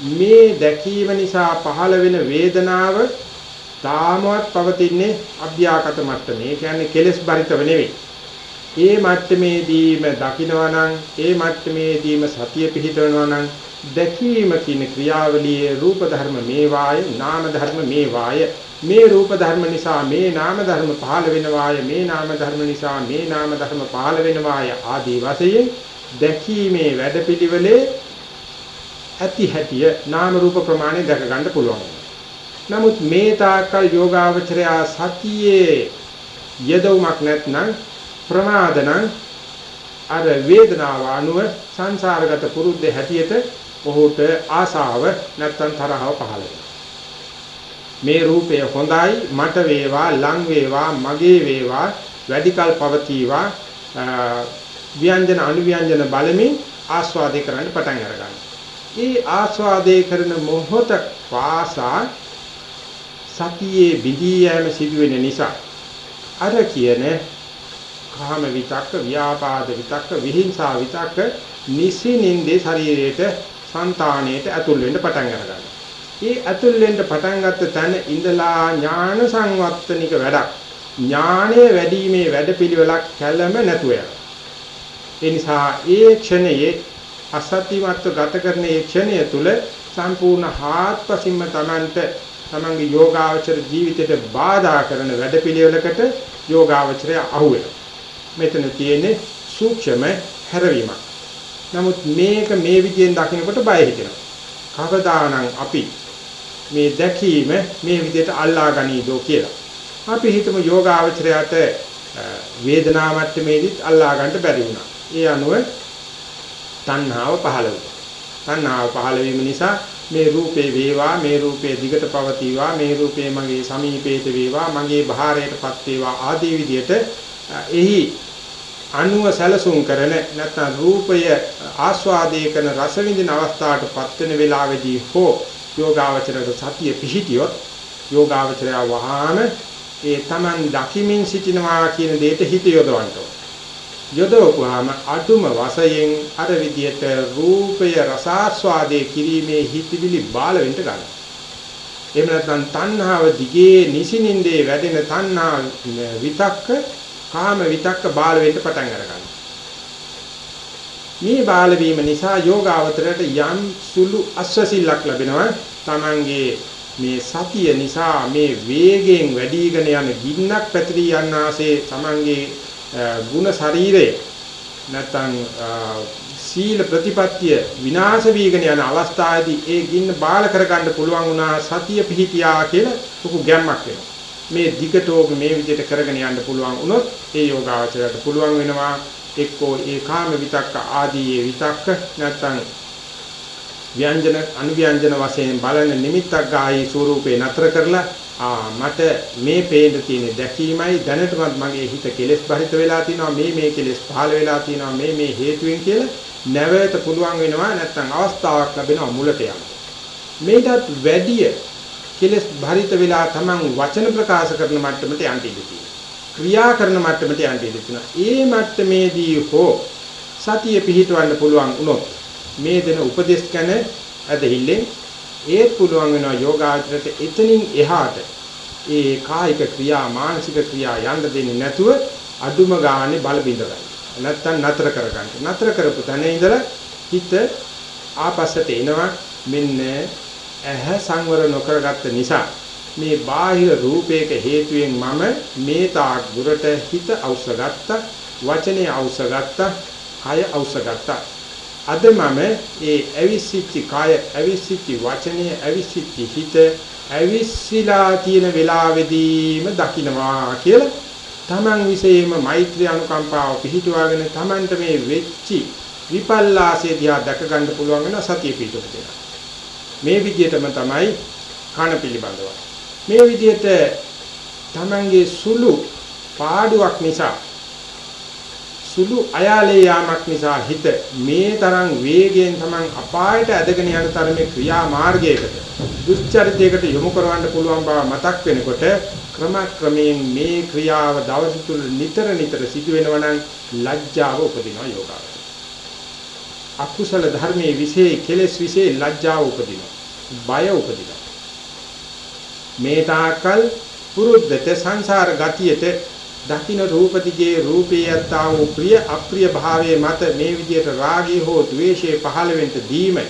Speaker 1: මේ දැකීම නිසා පහළ වෙන වේදනාව තාමවත් පවතින්නේ අභ්‍යාකත මට්ටමේ. ඒ කියන්නේ කෙලස් බරිතව නෙවෙයි. ඒ මට්ටමේදීම දකිනවා නම් ඒ මට්ටමේදීම සතිය පිහිටවනවා නම් දැකීම කියන ක්‍රියාවලියේ රූප ධර්ම මේවාය නාම ධර්ම මේවාය මේ රූප ධර්ම නිසා මේ නාම ධර්ම පහළ වෙනවාය මේ නාම ධර්ම නිසා මේ නාම ධර්ම පහළ වෙනවාය ආදී වශයෙන් දැකීමේ වැඩපිළිවෙලේ ඇති හැටිය නාම රූප ප්‍රමාණය දැක ගන්න පුළුවන්. නමුත් මේ තාකල් යෝගාවචරය සතියේ යදවමක් නැත්නම් ප්‍රමාදනම් අර වේදනාව අනුව සංසාරගත පුරුද්ද හැටියට ඔහුට ආසාව නැත්නම් තරහව පහළ වෙනවා. මේ රූපය හොඳයි මට වේවා ලං වේවා මගේ වේවා වැඩිකල් පවතිවා ව්‍යංජන අනුව්‍යංජන බලමින් ආස්වාදේ කරන්න පටන් අරගන්නවා. ඒ ආස්වාදේ කරන මොහොත පාසා සතියේ බිදී යෑම සිදුවෙන නිසා අර කියන කාම විතක්ක ව්‍යාපාද විතක්ක විහිංසා විතක්ක නිසිනින්දේ ශරීරයට సంతාණයට ඇතුල් වෙන්න පටන් අරගන්නවා. ඒ ඇතුල් වෙන්න පටන් ගත්ත තැන ඉඳලා ඥාන සංවත්තනික වැඩක්. ඥානය වැඩිීමේ වැඩපිළිවෙලක් කැළම නැතුව ඒ නිසා ඒ ක්ෂණයේ අසත්‍යමත්ව ගත කරන ඒ ක්ෂණය තුල සම්පූර්ණ හාත්පසින්ම Tamanට තමන්ගේ යෝගාවචර ජීවිතයට බාධා කරන වැඩපිළිවෙලකට යෝගාවචරය අහුවෙනවා. මෙතන තියෙන්නේ සූක්ෂම හැරවීමක්. නමුත් මේක මේ විදිහෙන් දකිනකොට බය හිතෙනවා. කවදානම් අපි මේ දැකීම මේ විදිහට අල්ලා ගනීදෝ කියලා. අපි හිතමු යෝගාවචරයට වේදනා මට්ටමේදීත් අල්ලා ගන්න බැරි වුණා. ඒ අනුව තණ්හාව පහළ වුණා. තණ්හාව පහළ වීම නිසා මේ රූපේ වේවා මේ රූපේ දිගට පවතිවා මේ රූපේ මගේ සමීපේත වේවා මගේ භාරයටපත් වේවා ආදී විදිහට එහි අනුව සැලසුම් කරන නැත්නම් රූපය ආස්වාදයේ කරන රස විඳින අවස්ථාවටපත් වෙන වෙලාවේදී හෝ යෝගාවචරයට සතිය පිහිටියොත් යෝගාවචරය වහාම ඒ Taman දකිමින් සිටිනවා කියන දෙයට හිත යොදවන්න යොදවපුවාම අඩුම වශයෙන් අර විදියට රූපය රසාස්වාදයේ කිරීමේ හිතවිලි බාල වෙන්න ගන්නවා. එහෙම නැත්නම් තණ්හාව දිගේ නිසිනින්දේ වැඩෙන තණ්හා විතක්ක කාම විතක්ක බාල වෙන්න පටන් අරගන්නවා. මේ බාල වීම නිසා යෝගාවතරයට යම් සුළු අස්වැසිල්ලක් ලැබෙනවා. Tamange මේ සතිය නිසා මේ වේගයෙන් වැඩිගෙන යන ගින්නක් පැතිරී යන්නාසේ Tamange ගුණ ශරීරය නැත්නම් සීල ප්‍රතිපත්තිය විනාශ වීගෙන යන අවස්ථාවේදී ඒ ගින්න බාල කරගන්න පුළුවන් වුණා සතිය පිහිටියා කියලා ලොකු ගැම්මක් වෙනවා. මේ දිගටෝම මේ විදිහට කරගෙන යන්න පුළුවන් වුණොත් ඒ යෝගාචරයට පුළුවන් වෙනවා එක්කෝ ඒ කාම විතක්ක ආදී ඒ විතක්ක නැත්නම් ව්‍යංජන අනුව්‍යංජන වශයෙන් බලන නිමිත්තක් ගායි ස්වරූපේ නතර කරලා ආ මට මේ පේන්න තියෙන දැකීමයි දැනටමත් මගේ හිත කෙලෙස් බරිත වෙලා තිනවා මේ මේ කෙලෙස් පහළ වෙලා තිනවා මේ මේ හේතුවෙන් කියලා නැවත පුළුවන් වෙනවා නැත්නම් අවස්ථාවක් ලැබෙනවා මුලට යන්න මේකත් වැඩිය කෙලෙස් බරිත වෙලා තමන් වචන ප්‍රකාශ කරන මට්ටමට යන්න ඉඩ ක්‍රියා කරන මට්ටමට යන්න ඉඩ තියෙනවා. ඒ මට්ටමේදී හෝ සතිය පිහිටවන්න පුළුවන් වුණොත් මේ දෙන උපදේශ කන ඇදහිල්ලෙන් ඒත් පුළුවන් වෙනවා යෝගාචරයට එතනින් එහාට ඒ කායික ක්‍රියා මානසික ක්‍රියා යන්න දෙන්නේ නැතුව අඩුම ගානේ බල බිඳ ගන්න. නැත්තම් නතර කර ගන්න. නතර කරපු තැන ඉඳලා හිත ආපස්සට එනවා මෙන්න ඇහැ සංවර නොකරගත්ත නිසා මේ බාහිර රූපයක හේතුවෙන් මම මේ තාක් දුරට හිත අවශ්‍යගත්ත වචනේ අවශ්‍යගත්ත කය අවශ්‍යගත්ත අද මම ඒ අවිසිච්ච කය අවිසිච්ච වචනේ අවිසිච්ච හිත අවිසිලා තියෙන වෙලාවෙදීම දකින්නවා කියලා තමන් විශේෂයෙන්ම මෛත්‍රී අනුකම්පාව පිහිටුවාගෙන තමන්ට මේ වෙච්චි විපල්ලාසය දිහා දැක ගන්න පුළුවන් වෙන සතිය පිටුපතේ මේ විදිහටම තමයි කන පිළිබඳව. මේ විදිහට තමන්ගේ සුළු පාඩුවක් නිසා සුළු අයාලේ යාමක් නිසා හිත මේ තරම් වේගයෙන් තමන් අපායට ඇදගෙන යන තරමේ ක්‍රියා මාර්ගයකට දුස්චරිතයකට යොමු කරවන්න පුළුවන් බව මතක් වෙනකොට ක්‍රමක්‍රමයෙන් මේ ක්‍රියාව දවස තුල නිතර නිතර සිදු වෙනවා නම් ලැජ්ජාව උපදිනවා යෝගාව. අකුසල ධර්මයේ විශේෂ කෙලෙස් විශේෂ ලැජ්ජාව උපදිනවා. බය උපදිනවා. මේ තාකල් පුරුද්දට සංසාර ගතියට දකින්න රූප දිගේ රූපේ යත්තා වූ ප්‍රිය අප්‍රිය භාවයේ මත මේ විදියට රාගී හෝ ද්වේෂයේ පහළ වෙන්න දීම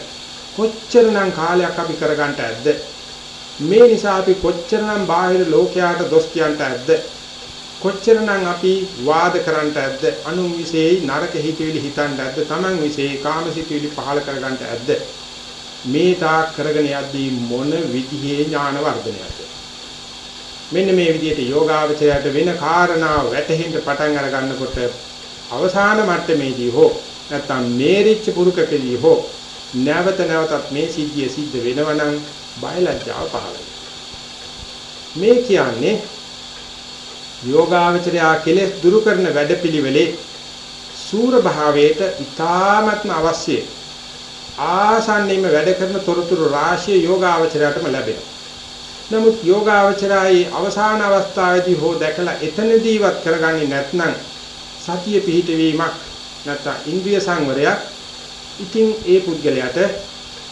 Speaker 1: කොච්චරනම් කාලයක් අපි කරගන්නට ඇද්ද? මේ නිසා අපි කොච්චරනම් බාහිර ලෝකයට දොස් කියන්නට ඇද්ද? කොච්චරනම් අපි වාද කරන්නට ඇද්ද? අනුන් විශේෂයි නරක හිතවිලි හිතන්නට ඇද්ද? Taman විශේෂයි කාමසිතවිලි පහළ කරගන්නට ඇද්ද? මේ තාක් කරගෙන යද්දී මොන විදිහේ ඥාන වර්ධනයක්ද? මෙන්න මේ විදිහට යෝගාවචරයට වෙන කාරණා වැටහෙන්න පටන් අර ගන්නකොට අවසාන මට්ටමේදී හෝ නැත්තම් මේරිච්ච පුරුකකදී හෝ නැවත නැවතත් මේ සිද්ධිය සිද්ධ වෙනවනම් බයලජ්ජාව පහළ මේ කියන්නේ යෝගාවචරයා කෙලෙස් දුරු කරන වැඩපිළිවෙලේ සූර භාවයට ඊ타ත්ම අවශ්‍යයි ආසන්නෙම වැඩ කරන තොරතුරු රාශිය යෝගාවචරයටම ලැබෙනවා. නමුත් යෝගාවචරයේ අවසාන අවස්ථාවේදී හෝ දැකලා එතනදීවත් කරගන්නේ නැත්නම් සතිය පිහිටවීමක් නැත්නම් ඉන්ද්‍රිය සංවරයක් ඉතින් ඒ පුද්ගලයාට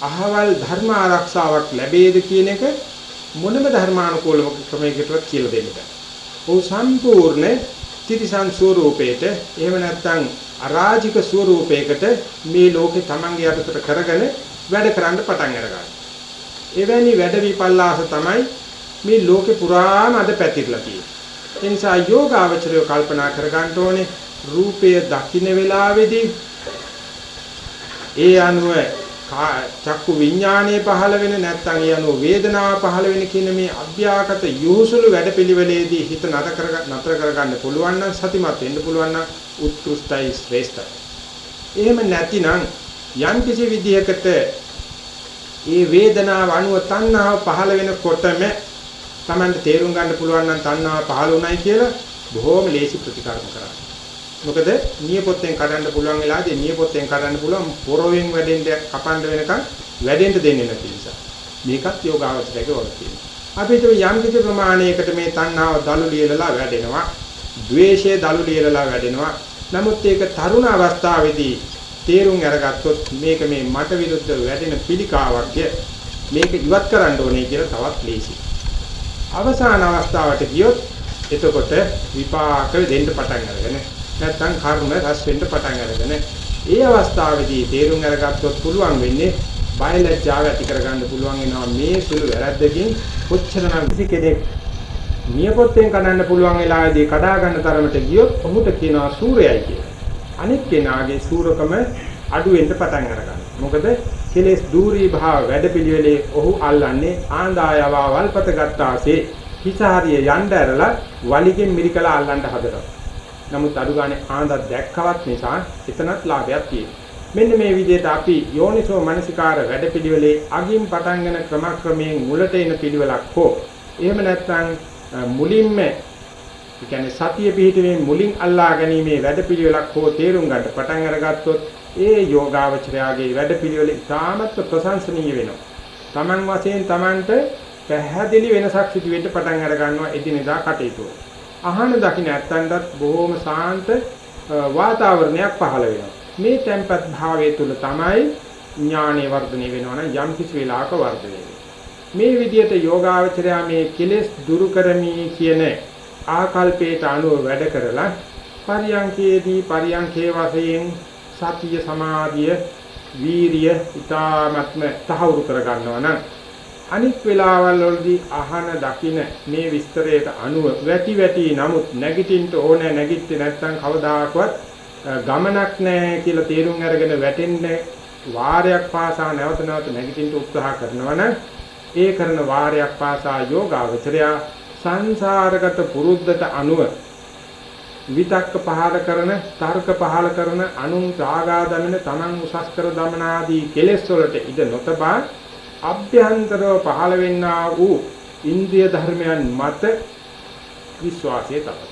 Speaker 1: අහවල් ධර්ම ආරක්ෂාවක් ලැබෙයිද කියන එක මොනම ධර්මානුකූල ක්‍රමයකටවත් කියලා දෙන්න බෑ. ਉਹ සම්පූර්ණ තිරිසන් ස්වරූපේට එහෙම නැත්නම් අරාජික ස්වරූපයකට මේ ලෝකේ Tamange යටතට කරගෙන වැඩ කරන්න පටන් අරගන්නවා. එවැනි වැඩ විපල්ලාස තමයි මේ ලෝකේ පුරාම අද පැතිරලා තියෙනවා. ඒ නිසා යෝගාවචරය කල්පනා කරගන්න ඕනේ රූපය දකින්න වෙලාවේදී ඒ අනුව චක්කු විඥානයේ පහළ වෙන නැත්නම් ඒ අනුව වේදනාව පහළ වෙන කියන මේ අභ්‍යාකට යොහුසුළු වැඩපිළිවෙලේදී හිත නතර කර නතර කරගන්න පුළුවන් නම් සතිමත් වෙන්න පුළුවන් නම් උත්කෘෂ්ටයි ශ්‍රේෂ්ඨයි. එහෙම නැතිනම් යම් කිසි විදිහකට ඒ වේදනාව අනුව තණ්හාව පහළ වෙනකොටම Tamanට තේරුම් ගන්න පුළුවන් නම් තණ්හාව පහළ වුණයි කියලා බොහෝම ලේසි ප්‍රතිකර්ම කරන්න. මොකද නියපොත්තෙන් කඩන්න පුළුවන් වෙලාවදී නියපොත්තෙන් කඩන්න පුළුවන් පොරවෙන් වැඩෙන්න කපන්න වෙනකන් වැඩෙන්න දෙන්නේ නැති නිසා. මේකත් යෝගාවචරයක වගේ. අපිට යම් කිසි ප්‍රමාණයකට මේ තණ්හාව දලු ලියලලා වැඩෙනවා. ද්වේෂය දලු ලියලලා වැඩෙනවා. නමුත් ඒක තරුණ අවස්ථාවේදී තේරුම් අරගත්තොත් මේක මේ මට විරුද්ධ වැඩෙන පිළිකාවක්ය. මේක ඉවත් කරන්න ඕනේ කියලා තවත් ලේසි. අවසාන අවස්ථාවට ගියොත් එතකොට විපාක දෙන්න පටන් අරගෙන නැත්නම් කර්ම රැස් වෙන්න පටන් අරගෙන ඒ අවස්ථාවේදී තේරුම් අරගත්තොත් පුළුවන් වෙන්නේ බයලජ්ජාව ඇති කරගන්න පුළුවන් වෙනවා මේ සුළු වැරද්දකින් කොච්චරනම් කිසි කෙනෙක් නියපොත්තෙන් කඩන්න පුළුවන් වෙලාවේදී කඩා ගන්න තරමට ගියොත් ඔහුට කියනවා සූර්යයයි කියලා. අනිත් කෙනාගේ සූරකම අඩු වෙන්න පටන් අරගන්නවා. මොකද කෙලෙස් දූරී භාව වැඩපිළිවෙලේ ඔහු අල්ලන්නේ ආන්දායව වල්පත ගත්තාසේ හිසාරිය යන්න ඇරලා වලිගෙන් මිරිකලා අල්ලන්න හදනවා. නමුත් අඩු ගානේ ආනන්දක් දැක්කවත් නිසා එතනත් ලාභයක් තියෙනවා. මෙන්න මේ විදිහට අපි යෝනිසෝ මනසිකාර වැඩපිළිවෙලේ අගින් පටන්ගෙන ක්‍රමක්‍රමයෙන් මුලට එන පිළිවෙලක් හෝ එහෙම නැත්නම් මුලින්ම කියන්නේ සතිය පිහිටීමේ මුලින් අල්ලා ගැනීමේ වැඩපිළිවෙලක් හෝ තේරුම් ගන්න පටන් අරගත්තොත් ඒ යෝගාවචරයාගේ වැඩපිළිවෙල ඉතාමත් ප්‍රශංසනීය වෙනවා. Taman වශයෙන් Tamanට පැහැදිලි වෙනසක් සිදු වෙන්න පටන් අර ගන්නවා එදිනෙදා කටයුතු වල. අහන දකින්න ඇත්තන්ටත් බොහොම සාන්ත වාතාවරණයක් පහළ වෙනවා. මේ tempat භාවයේ තුල තමයි ඥානෙ වර්ධනය වෙනවනම් යම් කිසි වෙලාවක වර්ධනය මේ විදිහට යෝගාවචරයා මේ කෙලෙස් දුරු කරමි කියන ආකල්පයට අනුව වැඩ කරලා පරියංකේදී පරියංකේ වශයෙන් සතිය සමාධිය වීරිය ඊ타ත්ම තහවුරු කර ගන්නවා නම් අනික් වෙලාවල් වලදී අහන දකින මේ විස්තරයට අනුව වැටි වැටි නමුත් නැගිටින්න ඕනේ නැගිට්ටේ නැත්නම් කවදාකවත් ගමනක් නැහැ කියලා තේරුම් අරගෙන වැටෙන්නේ වාරයක් පාසා නැවත නැවත නැගිටින්න උත්සාහ කරනවනම් ඒ කරන වාරයක් පාසා යෝගාවචරය සංසාරගත පුරුද්දට අනුව විතක්ක පහල කරන තර්ක පහල කරන අනුන් රාගා දමන තමන් උසස් කර දමනාදී කෙලෙස් වලට ඉඩ නොතබා අභ්‍යන්තරව පහළ වෙන්නා වූ ඉන්ද්‍රිය ධර්මයන් මත විශ්වාසය තබන.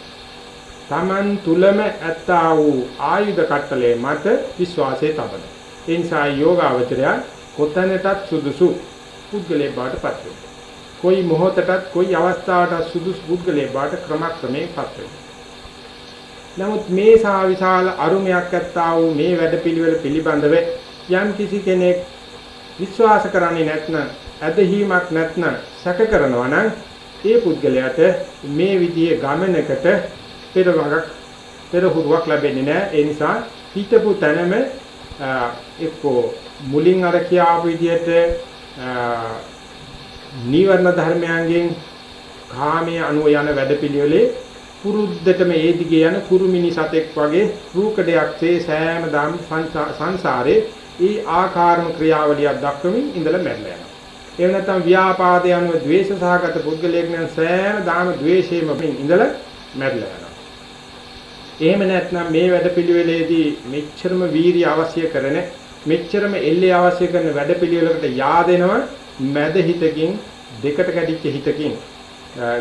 Speaker 1: Taman තුලම ඇත්තා වූ ආයුධ කට්ටලේ මත විශ්වාසය තබන. ඒ නිසා යෝගාවචරය කොතැනටත් සුදුසු පුද්ගලයෙක් බවට පත් වෙනවා. කොයි මොහොතටත් කොයි අවස්ථාවටත් සුදුසු පුද්ගලයෙක් බවට ක්‍රමක්‍රමයෙන් පත් වෙනවා. නමුත් මේ සාවිශාල අරුමයක් ඇත්තා වූ මේ වැඩපිළිවෙල පිළිබඳව යම් කිසි කෙනෙක් විශ්වාස කරන්නේ නැත්නම් ඇදහිීමක් නැත්නම් සැක කරනවා නම් ඒ පුද්ගලයාට මේ විදිහේ ගමනකට පෙරවගක් පෙරහුරුවක් ලැබෙන්නේ නැහැ ඒ නිසා හිතපු තැනම එක්කෝ මුලින් අර කියාපු විදිහට නීවරණ ධර්මයන්ගෙන් කාමයේ අනුව යන වැඩපිළිවෙලේ පුරුද්දටම ඒ දිගේ යන කුරුමිනි සතෙක් වගේ රූකඩයක් සෑම දාම් සංසාරේ ඒ ආකාරම ක්‍රියාවලියක් දක්වමින් ඉඳලා මැරලා යනවා. එහෙම නැත්නම් ව්‍යාපාදයේ අනුව ද්වේෂ සහගත පුද්ගලයෙක් නම් සෑම දාම ද්වේෂයෙම ඉඳලා මැරලා යනවා. එහෙම නැත්නම් මේ වැඩපිළිවෙලේදී මෙච්චරම වීරිය අවශ්‍ය කරන මෙච්චරම එල්ලේ අවශ්‍ය කරන වැඩපිළිවෙලකට yaadෙනවා මැද හිතකින් දෙකට කැඩිච්ච හිතකින්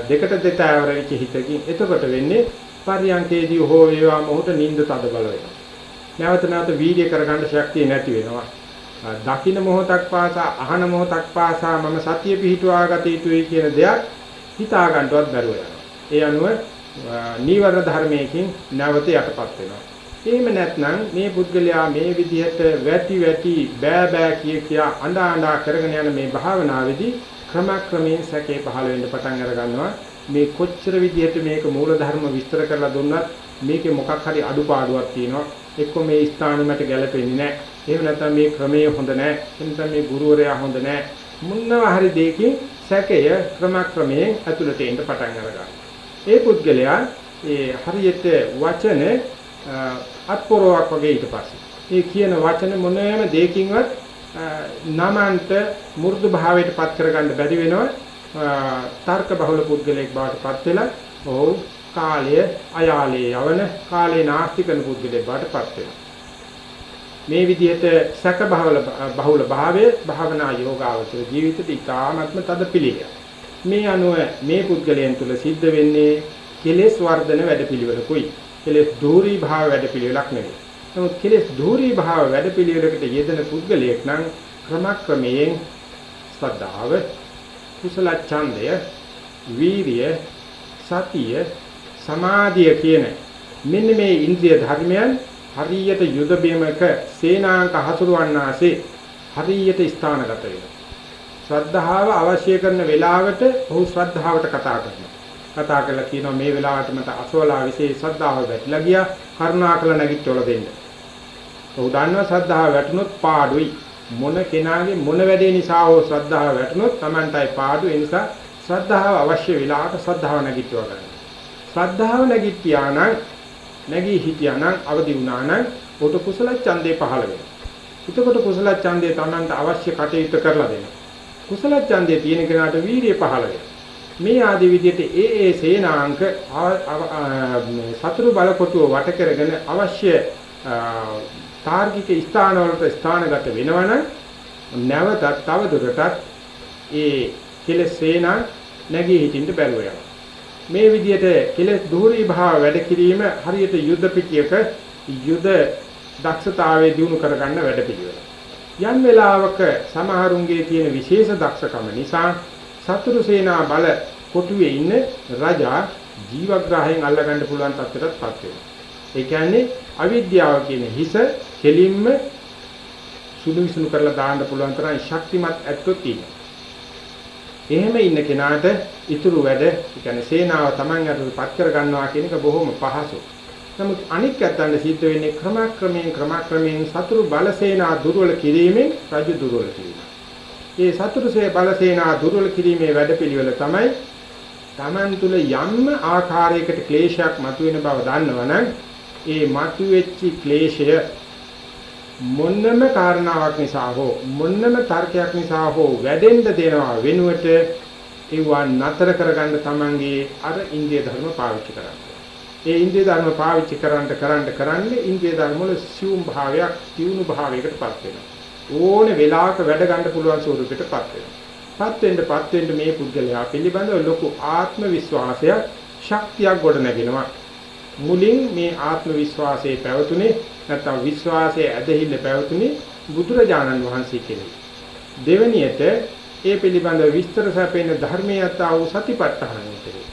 Speaker 1: දෙකට දෙතෑවර වෙච්ච හිතකින් එතකොට වෙන්නේ පරියන්කේදී හෝ වේවා මොහොත නිින්ද තද බල වෙනවා නැවත නැවත වීර්ය කරගන්න ශක්තිය නැති වෙනවා. දකින්න මොහොතක් පාසා අහන මොහොතක් පාසා මම සතිය පිහිටුවා ගත යුතුයි කියන දෙයක් හිතා ගන්නවත් බැරුව යනවා. ඒ අනුව නීවරණ ධර්මයකින් නැවත යටපත් වෙනවා. එහෙම නැත්නම් මේ පුද්ගලයා මේ විදිහට වැටි වැටි බෑ බෑ කිය කියා අඬා අඬා කරගෙන යන මේ භාවනාවේදී ක්‍රමක්‍රමයෙන් සැකේ පහළ වෙන්න පටන් අර ගන්නවා. මේ කොච්චර විදිහට මේක මූල ධර්ම විස්තර කරලා දුන්නත් මේකේ මොකක් හරි අඩුපාඩුවක් තියෙනවා එක්ක මේ ස්ථානෙ මට ගැලපෙන්නේ නැහැ. එහෙම නැත්නම් මේ ක්‍රමය හොඳ නැහැ. එහෙම නැත්නම් මේ ගුරුවරයා හොඳ නැහැ. මොනවා හරි දෙයකින් සැකය ක්‍රමක්‍රමයෙන් ඇතුළට එන්න පටන් අරගන්නවා. ඒ පුද්ගලයා ඒ හරියට වචන අත්පොරවක් වගේ ඊට පස්සේ. ඒ කියන වචන මොනෑම දෙයකින්වත් නමන්ට මෘදු භාවයට පත් කරගන්න බැරි වෙනවා. තර්ක බහුල පුද්ගලයෙක් බවට පත් වෙලා ඔව් කාලය අයාලේ යවන කාලේ නාස්ති කරන පුද්ගලයෙක් බවට පත් වෙනවා. මේ විදිහට සැක බහුල බහුල භාවයේ භාවනා යෝගාවචර ජීවිතේ ඉතාමත්ම තද පිළිගය. මේ අනුව මේ පුද්ගලයන් තුල සිද්ධ වෙන්නේ කෙලෙස් වර්ධන වැඩපිළිවෙලකුයි. කෙලෙස් ධූරී භාව වැඩපිළිවෙලක් නෙවෙයි. නමුත් කෙලෙස් ධූරී භාව වැඩපිළිවෙලකට යෙදෙන පුද්ගලයෙක් නම් ක්‍රමක්‍රමයෙන් ශ්‍රද්ධාව, කුසල ඡන්දය, වීරිය, සතිය, සමාධිය කියන මෙන්න මේ ඉන්ද්‍රිය ධර්මයන් හරියට යුද බිමක සේනාංක හසුරවන්නාසේ හරියට ස්ථානගත වෙනවා. ශ්‍රද්ධාව අවශ්‍ය කරන වෙලාවට ඔහු ශ්‍රද්ධාවට කතා කරනවා. කතා කරලා කියනවා මේ වෙලාවට මට අසවලා විශේෂ ශ්‍රද්ධාව වැටලා ගියා කරුණාකර නැගිටවල දෙන්න. ඔහු දන්නවා ශ්‍රද්ධාව වැටුනොත් පාඩුයි. මොන කෙනාගේ මොන වැඩේ නිසා හෝ ශ්‍රද්ධාව වැටුනොත් Tamanටයි පාඩු ඒ නිසා ශ්‍රද්ධාව අවශ්‍ය වෙලාවට ශ්‍රද්ධාව නැගිටව ගන්න. ශ්‍රද්ධාව නැගිටියා නම් නැගී හිටියා නම් අවදි වුණා නම් උට කුසල ඡන්දේ පහළ වෙනවා. එතකොට කුසල ඡන්දේ Tamanට අවශ්‍ය කටයුතු කරලා දෙනවා. කුසල ඡන්දේ තියෙන කෙනාට වීරිය පහළ වෙනවා. මේ ආදී විදිහට ඒ ඒ සේනාංක සතුරු බලකොටුව වට කරගෙන අවශ්‍ය තාර්කික ස්ථාන වලට ස්ථානගත වෙනවනම් නැවතත් තව දුරටත් ඒ කෙලෙස් සේනා නැගී හිටින්න බැරුව යනවා. මේ විදිහට කෙලෙස් දුහරී භාව වැඩ කිරීම හරියට යුද්ධ පිටියක යුද දක්ෂතාවයේ දිනු කරගන්න වැඩ පිළිවෙල. යම් වෙලාවක සමහරුන්ගේ තියෙන විශේෂ දක්ෂකම නිසා සතුරු සේනා බල කොටුවේ ඉන්න රජා ජීවග්‍රහයෙන් අල්ලගන්න පුළුවන් තත්ත්වයටපත් වෙනවා. ඒ කියන්නේ අවිද්‍යාව කියන හිස කෙලින්ම සුළු විසුණු කරලා දාන්න පුළුවන් තරම් ශක්තිමත් ඇත්තොත් ඉන්නවා. එහෙම ඉන්න කෙනාට ඉතුරු වැඩ, ඒ කියන්නේ සේනාව Taman යටපත් කර ගන්නවා කියන එක බොහොම පහසුයි. නමුත් අනික් පැත්තෙන් සිද්ධ වෙන්නේ ක්‍රමක්‍රමයෙන් ක්‍රමක්‍රමයෙන් සතුරු බලසේනා දුර්වල කිරීමෙන් රජු දුර්වල කිරීම. මේ සතුරුසේ බලසේනා දුර්වල කිරීමේ වැඩපිළිවෙල තමයි Taman තුල යම් ආකාරයකට ක්ලේශයක් මතුවෙන බව දන්නවනම් ඒ මතුවෙච්ච ක්ලේශය මොන්නම කාරණාවක් නිසා හෝ මොන්නම තර්කයක් නිසා හෝ වැඩෙන්න දෙනවා වෙනුවට ඒවා නතර කරගන්න තමන්ගේ අර ඉන්දිය ධර්ම පාවිච්චි කරන්න. ඒ ඉන්දිය ධර්ම පාවිච්චි කරන්න කරන්න කරන්න ඉන්දිය ධර්ම වල සියුම් භාවයක්, තියුණු භාවයකටපත් වෙනවා. ඕනේ වෙලාවක වැඩ ගන්න පුළුවන් ස්වරූපයකටපත් වෙනවා. පත් වෙන්න පත් වෙන්න මේ පුද්ගලයා පිළිබඳව ලොකු ආත්ම විශ්වාසයක්, ශක්තියක් ගොඩ නැගෙනවා. මුලින් මේ ආත්ම විශ්වාසයේ පැවතුනේ නැත්නම් විශ්වාසයේ ඇදහිල්ල පැවතුනේ බුදුරජාණන් වහන්සේ කෙරෙහි. දෙවැනියට ඒ පිළිබඳ විස්තර සැපෙන ධර්මයේ යතා වූ සතිපට්ඨානය කෙරෙහි.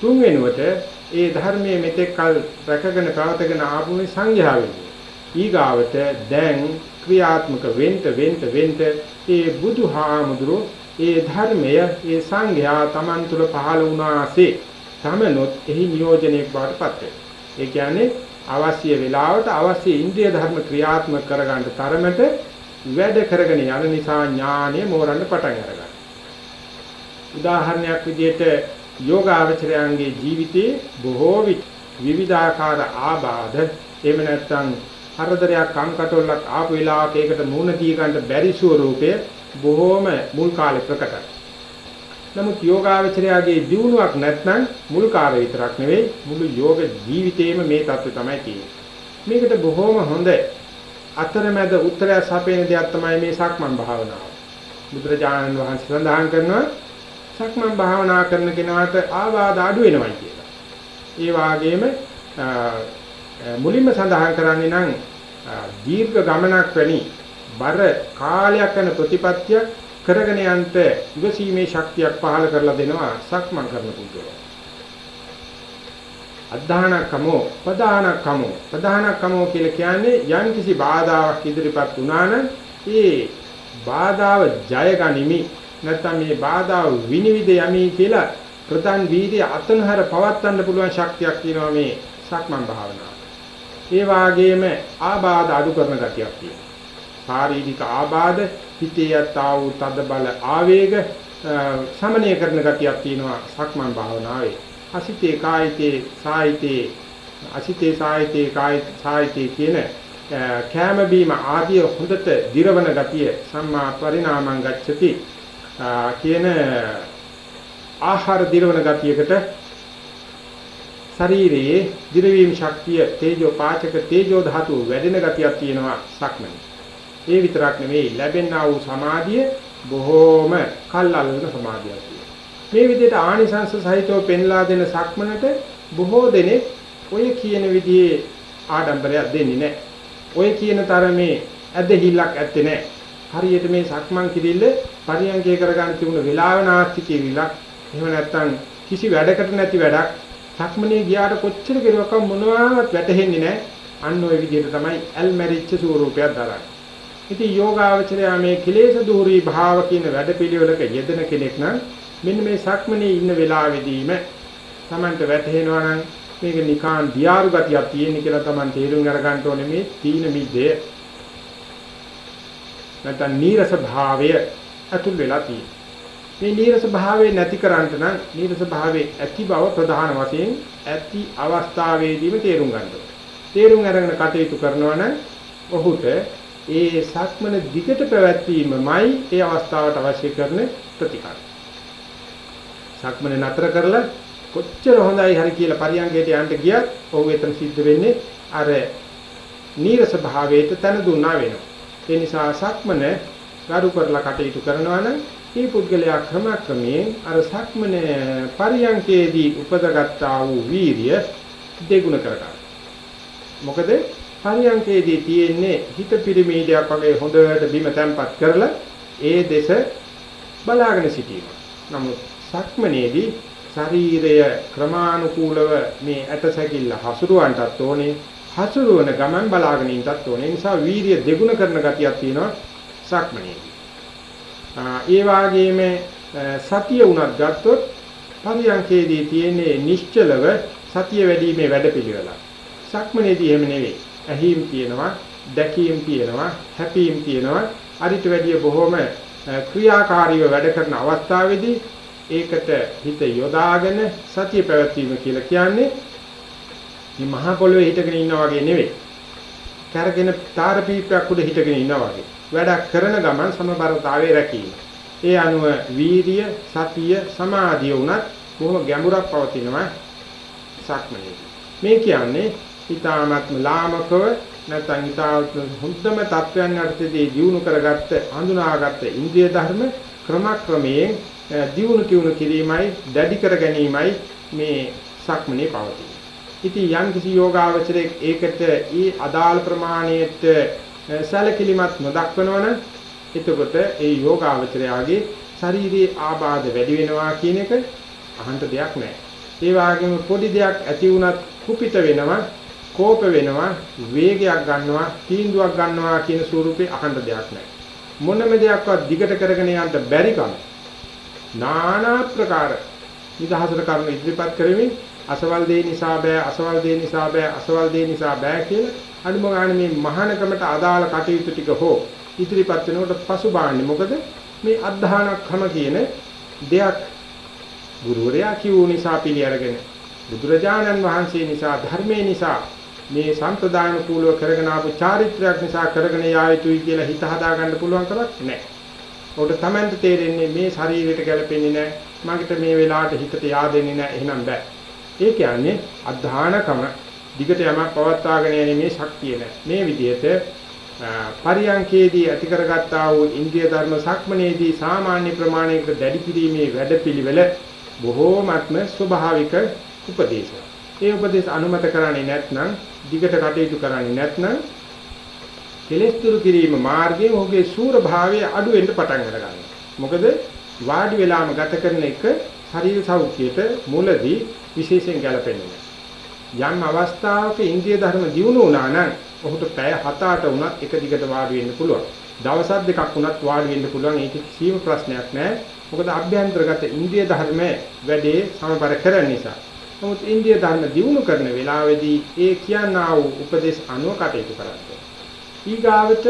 Speaker 1: තුන්වෙනුවට ඒ ධර්මයේ මෙතෙක් කල රැකගෙන පවතගෙන ආපුනේ සංඝයා වෙන්නේ. ඊගාවට දැන් ක්‍රියාත්මක වෙන්න වෙන්න වෙන්න ඒ බුදුහාමුදුරෝ ඒ ධර්මය ඒ සංඝයා Taman තුල පහළ වුණාසේ තමනොත් එහි නියෝජනයක් බවට පත් වෙනවා. ඒ කියන්නේ අවශ්‍ය වෙලාවට අවශ්‍ය ඉන්ද්‍රිය ධර්ම ක්‍රියාත්මක කරගන්න තරමට වැඩ කරගෙන යන නිසා ඥානය මෝරන්න පටන් අරගන්නවා. උදාහරණයක් විදිහට යෝගාවචරයන්ගේ ජීවිතයේ බොහෝ විවිධාකාර ආබාධ එහෙම නැත්නම් හතරදරයක් කංකටොල්ලක් ආපු වෙලාවක ඒකට මුහුණ දී ගන්න බැරි ස්වරූපය බොහෝම මුල් කාලේ ප්‍රකටයි. නමුත් යෝගාවචරයාගේ දියුණුවක් නැත්නම් මුල් කාර්ය විතරක් නෙවෙයි මුළු යෝග ජීවිතේම මේ தත්ත්වය තමයි තියෙන්නේ. මේකට බොහොම හොඳ අතරමැද උත්තරය සපේන දෙයක් තමයි මේ සක්මන් භාවනාව. බුදුරජාණන් වහන්සේ සඳහන් කරනවා සක්මන් භාවනා කරන කෙනාට ආවාද අඩු වෙනවා කියලා. ඒ වාගේම මුලින්ම සඳහන් කරන්නේ නම් දීර්ඝ ගමනක් වැනි බර කාලයක් යන ප්‍රතිපත්තියක් කරගෙන යන්න ඉවසීමේ ශක්තියක් පහළ කරලා දෙනවා සක්මන් කරන පුද්ගලයා. අධානකමෝ ප්‍රධානකමෝ ප්‍රධානකමෝ කියලා කියන්නේ යම් කිසි බාධාවක් ඉදිරිපත් වුණා නම් ඒ බාධාව ජය ගනිමි නැත්නම් මේ බාධාව විනිවිද යමි කියලා ප්‍රධාන වීර්ය අතනහර පවත්වන්න පුළුවන් ශක්තියක් තියෙනවා මේ සක්මන් භාවනාව. ඒ වාගේම ආබාධ අඩු කරන ගතියක් තියෙනවා. ශාරීරික ආබාධ හිතේ යතා වූ තද බල ආවේග සමනය කරන ගතියක් තියෙනවා සක්මන් භාවනාවේ. අසිතේ කායිතේ සායිතේ අසිතේ සායිතේ කායි සායිතේ කියන කෑම බීම ආදී හොඳට දිරවන ගතිය සම්මා පරිණාමං ගච්ඡති කියන ආහාර දිරවන ගතියකට ශරීරයේ දිරවීම ශක්තිය තේජෝ පාචක තේජෝ ධාතු වැඩෙන ගතියක් තියෙනවා සක්මනේ. ඒ විතරක් නෙවෙයි ලැබෙනා වූ සමාධිය බොහෝම කල්ලාලන සමාධියක් මේ විදිහට ආනිසංස සහිතව පෙන්ලා දෙන සක්මනට බොහෝ දෙනෙක් ඔය කියන විදිහේ ආඩම්බරයක් දෙන්නේ නැහැ. ඔය කියන තරමේ ඇදහිල්ලක් ඇත්තේ නැහැ. හරියට මේ සක්මන් කිරිල්ල පරියන්කේ කරගන්න තිබුණ වෙලාව නාස්ති කිරිල්ලක්. එහෙම නැත්නම් කිසි වැඩකට නැති වැඩක්. සක්මනේ ගියාට කොච්චර කෙරුවක මොනවාවත් වැටහෙන්නේ නැහැ. අන්න ওই විදිහට තමයි ඇල් මැරිච්ච ස්වරූපයක් දරන්නේ. ඉතින් යෝගාවචරය මේ කිලේශ දූරී භාව කියන වැඩපිළිවෙලක යෙදෙන කෙනෙක් නම් මෙන්න මේ සක්මනේ ඉන්න වෙලාවෙදීම Tamanට වැටහෙනවා නම් මේක නිකාන් දියාරු ගතියක් තියෙන කියලා Taman තේරුම් අරගන්න ඕනේ මේ තීන මිද්දේ නැත්නම් නීරස භාවය අතුල් වෙලා තියෙනවා. මේ නීරස භාවය නැති කරන්න නම් නීරස භාවයේ ඇති බව ප්‍රධාන වශයෙන් ඇති අවස්ථාවේදීම තේරුම් ගන්න ඕනේ. තේරුම් අරගෙන කටයුතු කරනවා නම් ඔහුට ඒ සක්මන දිගට පැවැත්වීමමයි ඒ අවස්ථාවට අවශ්‍ය කරන ප්‍රතිකාර. සක්මන නතර කරලා කොච්චර හොඳයි හරි කියලා පරියංගයට යන්න ගියත් ඔහු එතන සිද්ධ වෙන්නේ අර නීරස භාවයට තන දුන්නා වෙනවා. ඒ නිසා සක්මන ගරු කරලා කටයුතු කරනවා නම් මේ පුද්ගලයා ක්‍රමක්‍රමයෙන් අර සක්මන පරියංකේදී උපදගත්තා වූ වීරිය දෙගුණ කරගන්නවා. මොකද පරියංකේදී තියෙන්නේ හිත පිරිමීඩයක් වගේ හොඳට බිම තැම්පත් කරලා ඒ දෙස බලාගෙන සිටීම. නමුත් සක්මනේදී ශරීරය ක්‍රමානුකූලව මේ ඇටසැකිල්ල හසුරුවන්නටත් ඕනේ. හසුරුවන ගමන් බලාගෙන ඉන්නටත් ඕනේ. නිසා වීරිය දෙගුණ කරන ගතියක් තියෙනවා සක්මනේදී. ඒ වාගේම සතිය උනත් ගත්තොත් පරියංකේදී තියෙන්නේ නිශ්චලව සතිය වැඩිීමේ වැඩපිළිවෙල. සක්මනේදී එහෙම නෙවෙයි. ඇහිම් තියෙනවා, දැකීම් තියෙනවා, හැපීම් තියෙනවා. අරිට වැඩිය බොහොම ක්‍රියාකාරීව වැඩ කරන අවස්ථාවේදී ඒකට හිත යොදාගෙන සතිය පැවැත්වීම කියලා කියන්නේ මේ මහා පොළොවේ හිටගෙන ඉන්නා වගේ නෙවෙයි. කරගෙන තාර පීපයක් උඩ හිටගෙන ඉන්නා වගේ. වැඩක් කරන ගමන් සමබරතාවයේ රැකීම. ඒ අනුව වීරිය, සතිය, සමාධිය උනත් බොහොම ගැඹුරක් පවතිනවා සක්මනේදී. මේ කියන්නේ ඊ타මත්ම ලාමකව නැත්නම් ඊතාවත්ම හොඳම තත්වයන් යටතේදී දියුණු කරගත්ත හඳුනාගත්ත ඉන්ද්‍රිය ධර්ම ක්‍රමක්‍රමයෙන් දියුණු කිවුණු කිරීමයි දැඩි කර ගැනීමයි මේ සක්මනේ පවතින. ඉතින් යම් කිසි යෝගාවචරයේ ඒකට ඊ අදාළ ප්‍රමාණයට සැලකිලිමත් නොදක්වනවනම් එතකොට ඒ යෝගාවචරයාගේ ශාරීරික ආබාධ වැඩි වෙනවා කියන එක අහන්න දෙයක් නැහැ. ඒ වගේම පොඩි දෙයක් ඇති වුණත් කුපිත වෙනවා කෝප වෙනවා වේගයක් ගන්නවා තීන්දුවක් ගන්නවා කියන ස්වරූපේ අහන්න දෙයක් නැහැ මොනම දෙයක්වත් දිගට කරගෙන යන්න බැරි කම নানা ප්‍රකාර නිදහසට කරුණු ඉදිරිපත් කරමින් අසවල් දේ නිසා බෑ අසවල් දේ නිසා බෑ අසවල් දේ නිසා බෑ කියලා අනුමගාන මේ මහානකමට අදාළ කටයුතු ටික හෝ ඉදිරිපත් වෙනකොට පසුබාන්නේ මොකද මේ අධධානක්‍රම කියන දෙයක් ගුරුවරයා කියු නිසා පිළි අරගෙන බුදුරජාණන් වහන්සේ නිසා ධර්මයේ නිසා මේ සම්ප්‍රදායන කූලව කරගෙන ආපු චාරිත්‍රාක් නිසා කරගෙන යා යුතුයි කියලා හිත හදා ගන්න පුළුවන් කමක් නැහැ. උඩ තමන්ට තේරෙන්නේ මේ ශරීරයට ගැලපෙන්නේ නැහැ. මගට මේ වෙලාවට හිතට yaadෙන්නේ නැහැ. එහෙනම් බෑ. ඒ කියන්නේ අධධානකම දිගට යමක් පවත්වාගෙන යීමේ ශක්තිය නැහැ. මේ විදිහට පරියංකේදී ඇති කරගත්තා වූ ඉන්ද්‍රිය ධර්ම සක්මනේදී සාමාන්‍ය ප්‍රමාණයකට දැඩි කිරීමේ වැඩපිළිවෙල බොහෝමත්ම ස්වභාවික උපදේශය. ඒ උපදේශ අනුමත කරන්නේ නැත්නම් දිගට කටයුතු කරන්නේ නැත්නම් කෙලෙස් දුරු කිරීම මාර්ගයේ ඔහුගේ සූර භාවය අඩු වෙන්න පටන් ගන්නවා. මොකද වාඩි වෙලාම ගත කරන එක ශරීර සෞඛ්‍යයට මුලදී විශේෂයෙන් ගැලපෙන්නේ යම් අවස්ථාවක ඉන්ද්‍රිය ධර්ම දියුණු වුණා නම් ඔහුට පැය 7-8 වුණත් එක දිගට වාඩි වෙන්න පුළුවන්. දවස් දෙකක් වුණත් වාඩි වෙන්න පුළුවන්. ඒක කිසිම ප්‍රශ්නයක් නැහැ. මොකද අභ්‍යන්තරගත ඉන්ද්‍රිය ධර්ම වැඩේ සමබර කරන නිසා. නමුත් ඉන්දිය ධර්ම දියුණු කරන වෙලාවේදී ඒ කියනා වූ උපදේශ අනුව කටයුතු කරන්න. ඊගාවට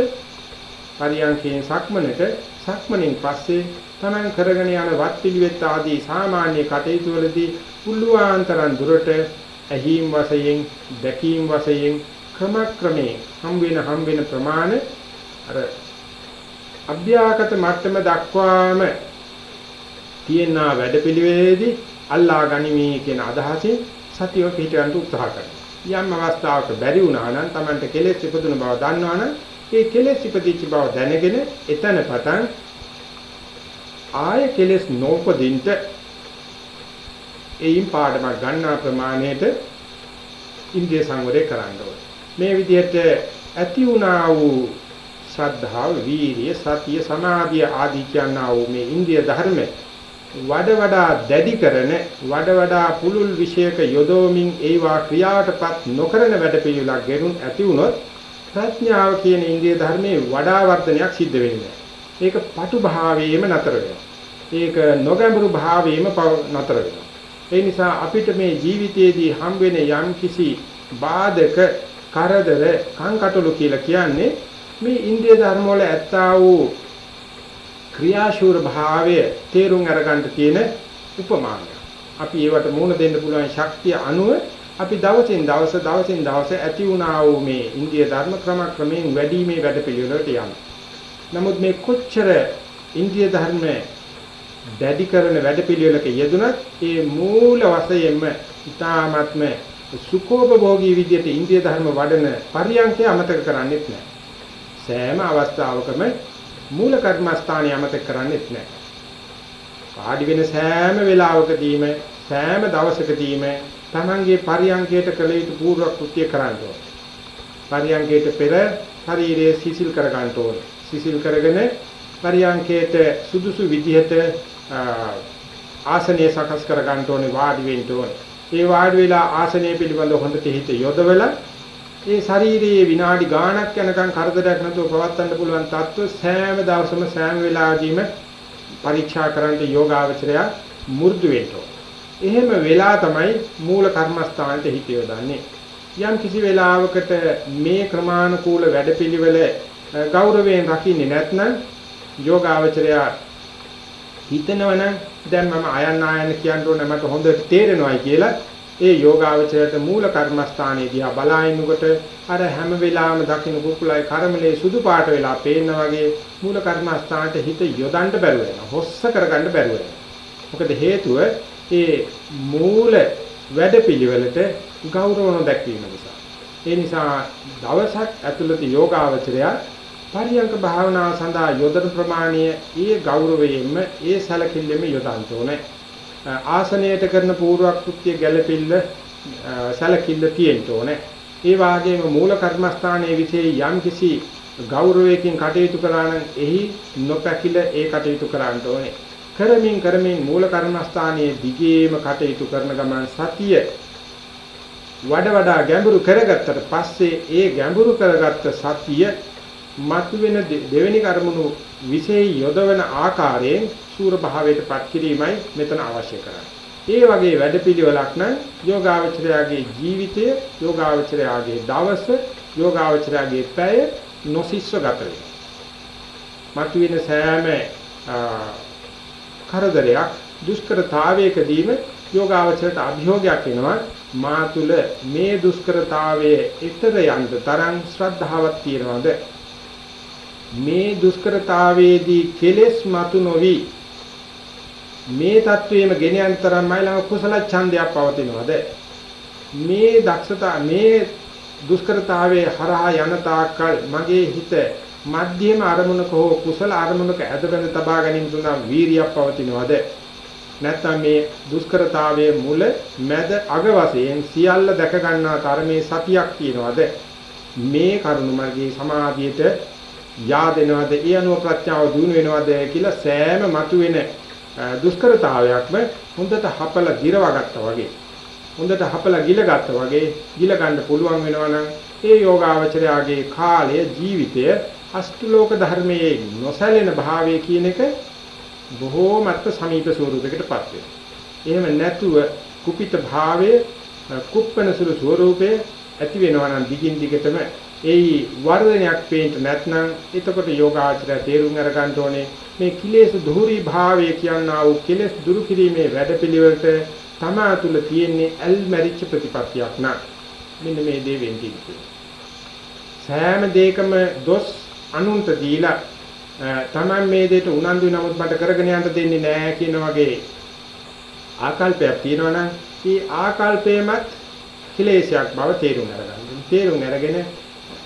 Speaker 1: පරියන්කේ සක්මනට සක්මණෙන් පස්සේ Taman කරගෙන යන වත් පිළිවෙත් ආදී සාමාන්‍ය කටයුතු වලදී පුළුවන්තරන් දුරට ඇහිම් වශයෙන් දැකීම් වශයෙන් ක්‍රමක්‍රමයෙන් හම් වෙන හම් වෙන ප්‍රමාණ අර අභ්‍යාගත මට්ටම දක්වාම තියෙනා වැඩපිළිවෙලේදී අල්ලා ගනිමි කියන අදහසින් සතිය පිටවන්න උත්සාහ කරනවා. යම් අවස්ථාවක බැරි වුණා නම් Tamanට කෙලෙස් ඉපදුන බව දන්නවනම් ඒ කෙලෙස් ඉපදිච්ච බව දැනගෙන එතන පටන් ආය කෙලෙස් නොපදින්ට එයින් පාඩමක් ගන්නා ප්‍රමාණයට ඉන්ද්‍රිය සංවරය කරන්න ඕනේ. මේ විදිහට ඇති වුණා වූ ශ්‍රද්ධාව, වීරිය, සතිය, සමාධිය ආදී කියනා වූ මේ ඉන්ද්‍රිය ධර්ම වඩ වඩා දැඩි කරන වඩ වඩා පුලුල් විශේෂක යොදවමින් ඒවා ක්‍රියාවටපත් නොකරන වැඩපිළිවෙලක් ගෙනුන් ඇති වුණොත් ප්‍රඥාව කියන ඉන්ද්‍රිය ධර්මයේ වඩා වර්ධනයක් සිද්ධ වෙන්නේ. ඒක පටු භාවයේම නතර වෙනවා. ඒක නොගැඹුරු භාවයේම නතර වෙනවා. ඒ නිසා අපිට මේ ජීවිතයේදී හම් වෙන යම් කිසි බාධක කරදර කංකටොළු කියලා කියන්නේ මේ ඉන්ද්‍රිය ධර්ම වල ඇත්තා වූ ක්‍රියාශූර භාවය තේරුම් අරගන්න තියෙන උපමානය. අපි ඒවට මුහුණ දෙන්න පුළුවන් ශක්තිය අනුව අපි දවසින් දවස දවසින් දවස ඇති වුණා වූ මේ ඉන්දිය ධර්ම ක්‍රම ක්‍රමයෙන් වැඩිීමේ වැඩපිළිවෙලට යනවා. නමුත් මේ කොච්චර ඉන්දිය ධර්ම දැඩි කරන වැඩපිළිවෙලක යෙදුනත් ඒ මූල වශයෙන්ම ඊ타ත්ම සුඛෝපභෝගී විදියට ඉන්දිය ධර්ම වඩන පරියන්කය අමතක කරන්නේත් නැහැ. සෑම අවස්ථාවකම මූල කර්මස්ථානය අමතක කරන්නේත් නැහැ. පාඩි වෙන සෑම වෙලාවකදීම සෑම දවසකදීම තමන්ගේ පරියන්කයට කළ යුතු පූර්ව කෘත්‍ය කරන්න ඕනේ. පරියන්කයට පෙර ශරීරයේ සිසිල් කර ගන්න ඕනේ. සිසිල් කරගෙන පරියන්කයට සුදුසු විදිහට ආසනය සකස් කර ගන්න ඕනේ වාඩි වෙන්න ඕනේ. ඒ වාඩි වෙලා ආසනය පිළිබඳව හොඳට හිත යොදවලා ඒ ශරීරයේ විනාඩි ගාණක් යනකම් කරදරයක් නැතුව පවත්වන්න පුළුවන් තත්ත්ව සෑම දවසම සෑම වෙලාවෙදීම පරීක්ෂා කරන්න යෝගාවචරය මු르දු වෙන්න එහෙම වෙලා තමයි මූල කර්මස්ථානට හිත යොදන්නේ. යම් කිසි වෙලාවකට මේ ක්‍රමානුකූල වැඩපිළිවෙල ගෞරවයෙන් රකින්නේ නැත්නම් යෝගාවචරය හිතනවනම් දැන් මම අයන්න ආයන්න කියන්න ඕනේ මට හොඳට තේරෙනවයි කියලා ඒ යෝගාවචරයට මූල කර්මස්ථානයේ දිහා බලාින්නකොට අර හැම වෙලාවෙම දකින්න කුකුලයි කර්මලේ සුදු පාට වෙලා පේනා වගේ මූල කර්මස්ථානට හිත යොදන්න බැරුව වෙනවා. හොස්ස කරගන්න බැරුව වෙනවා. මොකද හේතුව ඒ මූල වැඩපිළිවෙලට ගෞරව නොදැක්වීම නිසා. ඒ නිසා දවසක් ඇතුළත යෝගාවචරය පරියංක භාවනාව සඳහා යොදන ප්‍රමාණය ඒ ගෞරවයෙන්ම ඒ සැලකිල්ලෙම යොදන්න ඕනේ. ආසනයට කරන පූර්වක්‍ෘත්‍ය ගැළපෙන්න සැලකිල්ල තියෙන්න ඕනේ. ඒ වාගේම මූල කර්මස්ථානයේ විශේෂ යම් කිසි ගෞරවයකින් කටයුතු කරා නම් එහි නොපැකිල ඒ කටයුතු කරන්න ඕනේ. කරමින් කරමින් මූල කර්මස්ථානයේ දිගේම කටයුතු කරන ගමන් සතිය වඩ වඩා ගැඹුරු කරගත්තට පස්සේ ඒ ගැඹුරු කරගත්ත සතිය මතුවෙන දෙවෙනි කර්මණු විශේෂ යොදවන ආකාරයෙන් සූර භාවයට පත් කිරීමයි මෙතන අවශ්‍ය කරන්නේ. ඒ වගේ වැඩපිළිවෙලක් නම් යෝගාවචරයාගේ ජීවිතය, යෝගාවචරයාගේ දවස, යෝගාවචරයාගේ පැය නොසිස්ව ගත වෙනවා. මතුවෙන සෑම කරදරයක් දුෂ්කරතාවයකදීම යෝගාවචරයට අභියෝගයක් වෙනවා මා තුල මේ දුෂ්කරතාවයේ ඊතර යන්න තරම් ශ්‍රද්ධාවක් තියනවාද මේ දුෂ්කරතාවේදී කෙලෙස් මතු නොවි. මේ தത്വෙම ගෙන යන තරම්මයි ළඟ කුසල ඡන්දයක් පවතිනවද? මේ දක්ෂතා මේ දුෂ්කරතාවයේ හරහා යන තාක්කල් මගේ හිත මධ්‍යම අරමුණක හෝ කුසල අරමුණක ඇදගෙන තබා ගැනීම සඳහා වීරියක් පවතිනවද? නැත්නම් මේ දුෂ්කරතාවයේ මුල මැද අග වශයෙන් සියල්ල දැක ගන්නා තරමේ සතියක් තියනවාද? මේ කරුණ මාර්ගයේ සමාධියට yaadෙනවද ඒ අනුව ප්‍රඥාව දිනු වෙනවද කියලා සෑම මතුවෙන දුෂ්කරතාවයක්ම හොඳට හපලා ගිරවගත්තා වගේ හොඳට හපලා ගිල ගත්තා වගේ ගිල ගන්න පුළුවන් වෙනවා නම් ඒ යෝගාවචරයාගේ කාලය ජීවිතය අෂ්ටලෝක ධර්මයේ නොසැලෙන භාවය කියන එක බොහෝමත්ම සමීප ස්වරූපයකටපත් වෙනවා. එහෙම නැතුව කුපිත භාවයේ කුප්පන සුළු ස්වරූපයේ ඇති වෙනවා නම් දිගින් දිගටම ඒ වර්ධනයක් පේන්න නැත්නම් එතකොට යෝගාචරය තේරුම් අරගන්න ඕනේ මේ කිලේශ දුහුරි භාවය කියනා වූ කෙලෙස් දුරු කිරීමේ වැඩපිළිවෙලට තමා තුල තියෙන්නේ ඇල් මැරිච්ච ප්‍රතිපත්තියක් නා මෙන්න මේ දේ වෙන්නේ සෑම දෙයකම දොස් අනුන්ට දීලා තමන් මේ දෙයට උනන්දු නමුත් මට කරගෙන යන්න දෙන්නේ නැහැ කියන වගේ ආකල්පයක් තියෙනවනම් ඒ ආකල්පයමත් කෙලේශයක් බව තේරුම් අරගන්න. තේරුම් අරගෙන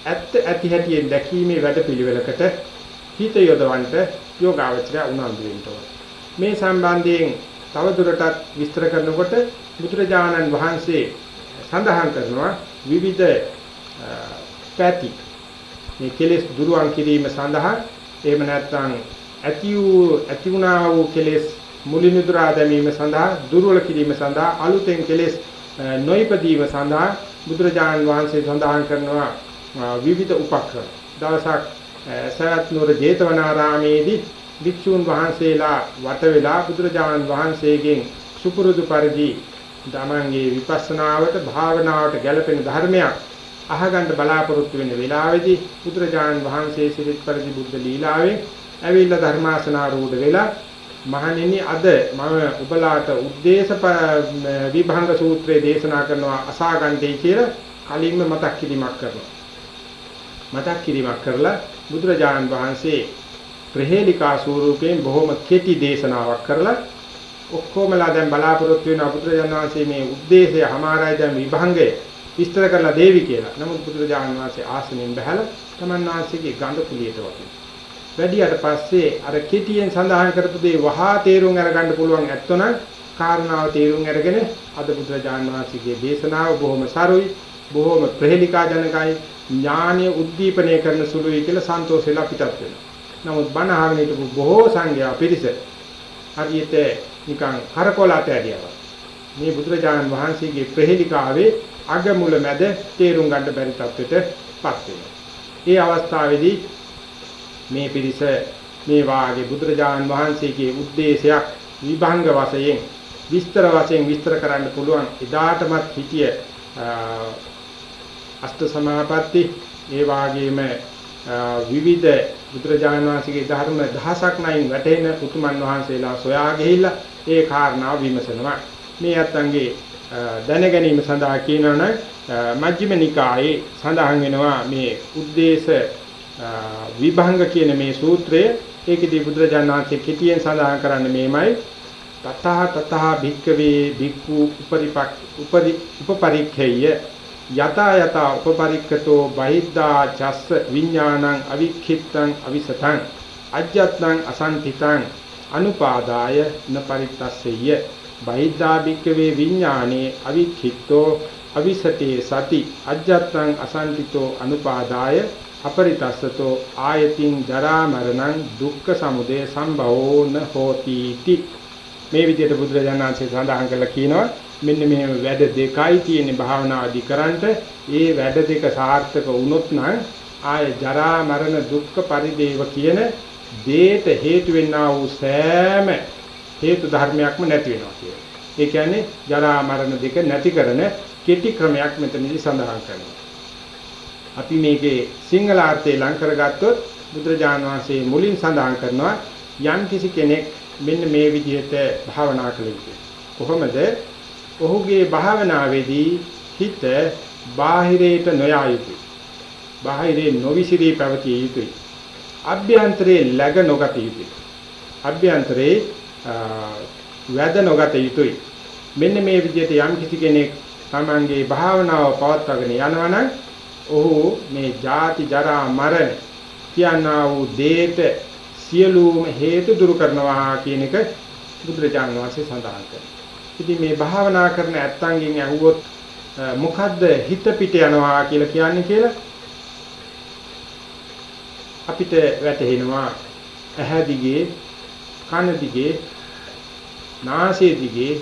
Speaker 1: ඇත්ත ඇති හැටියෙන් දැකීමේ වැඩපිළිවෙලකට හිත යොදවන්න යෝගාවචරය උනන්දු වෙන්න මේ සම්බන්ධයෙන් තවදුරටත් විස්තර කරනකොට බුදුරජාණන් වහන්සේ සඳහන් කරනවා විවිධ පැති මේ කෙලෙස් දුරුවන් කිරීම සඳහා එහෙම නැත්නම් ඇති වූ ඇති වුණා වූ කෙලෙස් මුලින් උදුරා දැමීම සඳහා දුර්වල කිරීම සඳහා අලුතෙන් කෙලෙස් නොයිපදීම සඳහා බුදුරජාණන් වහන්සේ සඳහන් කරනවා විවිධ උපක්‍රම. දවසක් සරත් නුවර ජේතවනාරාමේදී භික්ෂූන් වහන්සේලා වට වෙලා බුදුරජාණන් වහන්සේගෙන් සුපුරුදු පරිදි තමන්ගේ විපස්සනාවට භාවනාවට ගැළපෙන ධර්මයක් අහගන්න බලාපොරොත්තු වෙන වෙලාවේදී බුදුරජාණන් වහන්සේ සිරිත් පරිදි බුද්ධ ලීලාවේ ඇවිල්ලා ධර්මාසනාරූඪ වෙලා මහණෙනි අද මම ඔබලාට උද්දේශ විභංග සූත්‍රය දේශනා කරනවා අසාගන්තයි කියලා කලින්ම මතක් කිරීමක් කරනවා මතක් කිරීමක් කරලා බුදුරජාණන් වහන්සේ ප්‍රහේලිකා ස්වරූපයෙන් බොහොම කෙටි දේශනාවක් කරලා ඔක්කොමලා දැන් බලාපොරොත්තු වෙන බුදුරජාණන් වහන්සේ මේ උද්දේශය හමාරයි දැන් විභංගය විස්තර කරලා දේවි කියලා. නමුත් බුදුරජාණන් වහන්සේ ආසනෙන් බහැලා තමන් වහන්සේගේ ගඳ කුලියට වගේ. වැඩියට පස්සේ අර කෙටියෙන් සඳහන් කරපු දේ වහා තේරුම් අරගන්න පුළුවන් ඇත්තොනම් කාරණාව තේරුම් අරගෙන අද බුදුරජාණන් වහන්සේගේ දේශනාව බොහොම සරුයි, බොහොම ප්‍රහෙලිකාජනකයි ඥානීය උද්දීපනය කරන සුළුයි කියලා සන්තෝෂෙලා පිටත් වෙනවා. නමුත් බණ අහගෙන හිටපු බොහෝ සංඝයා පිරිස හරියට නිකන් කරකොලට ඇදියාවා. මේ බුදුරජාණන් වහන්සේගේ ප්‍රහෙලිකාවේ අගමුල මැද තේරුම් ගන්න බැරි තත්ත්වයටපත් වෙනවා. ඒ අවස්ථාවේදී මේ පිරිස මේ වාගේ බුදුරජාණන් වහන්සේගේ ಉದ್ದೇಶයක් විභංග වශයෙන් විස්තර වශයෙන් විස්තර කරන්න පුළුවන් එදාටමත් හිතිය අෂ්ට සමාපatti ඒ වාගේම විවිධ බුදුරජාණන් වහන්සේගේ ධර්ම දහසක් නයින් වැටෙන උතුමන් වහන්සේලා සොයා ගිහිල්ලා ඒ කාරණාව විමසනවා. මේ අත්ංගේ දැන ගැනීම සඳහා කියනවනම් මජ්ක්‍ධිම නිකායේ සඳහන් වෙනවා මේ උද්දේශ විභංග කියන මේ සූත්‍රය. ඒකදී බුදුරජාණන් වහන්සේ කෙටියෙන් සඳහන් කරන්නේ මේමයි. තතහ තතහ භික්කවේ භික්ඛු උපරිපක් උපරි උපපරික්ඛේය. යත යත උපපරික්ඛතෝ බහිද්ධා චස්ස විඥානං අවික්ඛිත්තං අවිසතං අජ්ජත්නං අසන්තිතං අනුපාදාය න පරිත්තස්සෙය බහිද්ධා භික්කවේ විඥානේ අවික්ඛිත්තෝ අවිසතේ සති අජ්ජත්නං අසන්තිතෝ අනුපාදාය අපරිතස්සතෝ ආයතින් ජරා මරණං දුක්ඛ සමුදය සම්භවෝ න හෝති ති මේ විදිහට බුදුරජාණන් වහන්සේ සඳහන් කළා කියනවා මෙන්න මේ වැඩ දෙකයි තියෙන භාවනා අධිකරන්ට ඒ වැඩ දෙක සාර්ථක වුණොත් නම් ආය ජරා මරණ දුක්ඛ පරිදේව කියන දේට හේතු වෙන්නා වූ සෑම හේතු ධර්මයක්ම නැති වෙනවා කියන්නේ. ඒ කියන්නේ ජරා මරණ දෙක නැති කරන කෙටි ක්‍රමයක් මෙතනදී සඳහන් කරනවා. අපි මේකේ සිංහල අර්ථය ලං කරගත්තොත් බුදුරජාණන් වහන්සේ මුලින් සඳහන් කරනවා යම් කිසි කෙනෙක් මෙන්න මේ විදිහට භාවනා කළ යුතුයි. කොහොමද? ඔහුගේ භාවනාවේදී හිත බාහිරයට නොයා යුතුයි. බාහිරේ නොවිසිරී පැවතිය යුතුයි. අභ්‍යන්තරේ läග නොගත යුතුයි. අභ්‍යන්තරේ වැද නොගත යුතුයි. මෙන්න මේ විදිහට යම් කිසි කෙනෙක් තමන්ගේ භාවනාව පවත්වාගෙන යනවනම් ඔහු මේ ජාති ජරා මරණ කියනා වූ දේට සියලුම හේතු දුරු කරනවා කියන එක බුදුරජාණන් වහන්සේ සඳහන් කරනවා. ඉතින් මේ භාවනා කරන ඇත්තන්ගෙන් අහුවොත් මොකද්ද හිත පිට යනවා කියලා කියන්නේ කියලා අපිට වැටහෙනවා ඇහැ දිගේ කන දිගේ නාසය දිගේ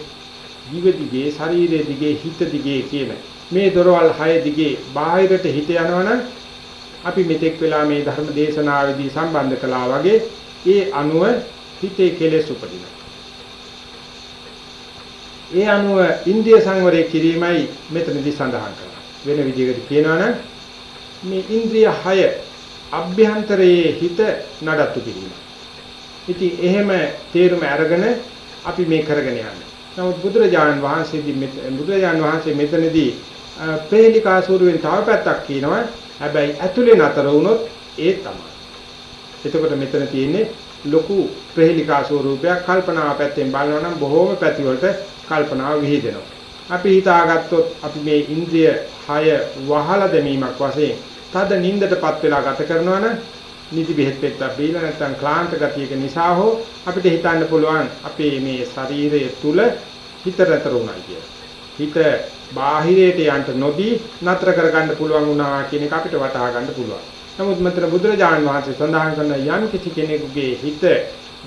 Speaker 1: දිව දිගේ ශරීරය දිගේ හිත දිගේ කියන මේ දොරවල් 6 දිගේ බාහිරට හිත යනවනම් අපි මෙතෙක් වෙලා මේ ධර්ම දේශනාවේදී සම්බන්ධ කළා වගේ ඒ අනුව හිතේ කෙලෙස් උපදිනවා. ඒ අනුව ඉන්දිය සංවරය කිරීමයි මෙතනදී සඳහන් කරන්නේ. වෙන විදිහකට කියනවනම් මේ ඉන්ද්‍රිය 6 අභ්‍යන්තරයේ හිත නඩත්තු කිරීම. ඉතින් එහෙම තේරුම අරගෙන අපි මේ කරගෙන යන්නේ. නමුත් බුදුරජාණන් වහන්සේදී බුදුරජාණන් වහන්සේ මෙතනදී ප්‍රේලිකා ස්වරූපෙන් තව පැත්තක් කියනවා. හැබැයි ඇතුලේ නතර වුණොත් ඒ තමයි. එතකොට මෙතන තියෙන්නේ ලොකු ප්‍රේලිකා ස්වරූපයක් කල්පනාව පැත්තෙන් බලනවා නම් බොහෝම පැති වලට කල්පනාව විහිදෙනවා. අපි හිතාගත්තොත් අපි මේ ඉන්ද්‍රිය 6 වහලා දැමීමක් වශයෙන් තද නින්දටපත් වෙලා ගත කරනවා නම් නිදි බෙහෙත් පෙත්තක් බීලා නැත්නම් ක්ලාන්ත ගතියක නිසා හෝ අපිට හිතන්න පුළුවන් අපේ මේ ශරීරය තුල හිත රැතර උනා කියලා. හිත බාහිරයට යන්න නොදී නතර කරගන්න පුළුවන් වුණා කියන එක අපිට වටහා ගන්න පුළුවන්. නමුත් මතර බුදුරජාණන් වහන්සේ සඳහන් කරන යම් කිසි කෙනෙකුගේ හිත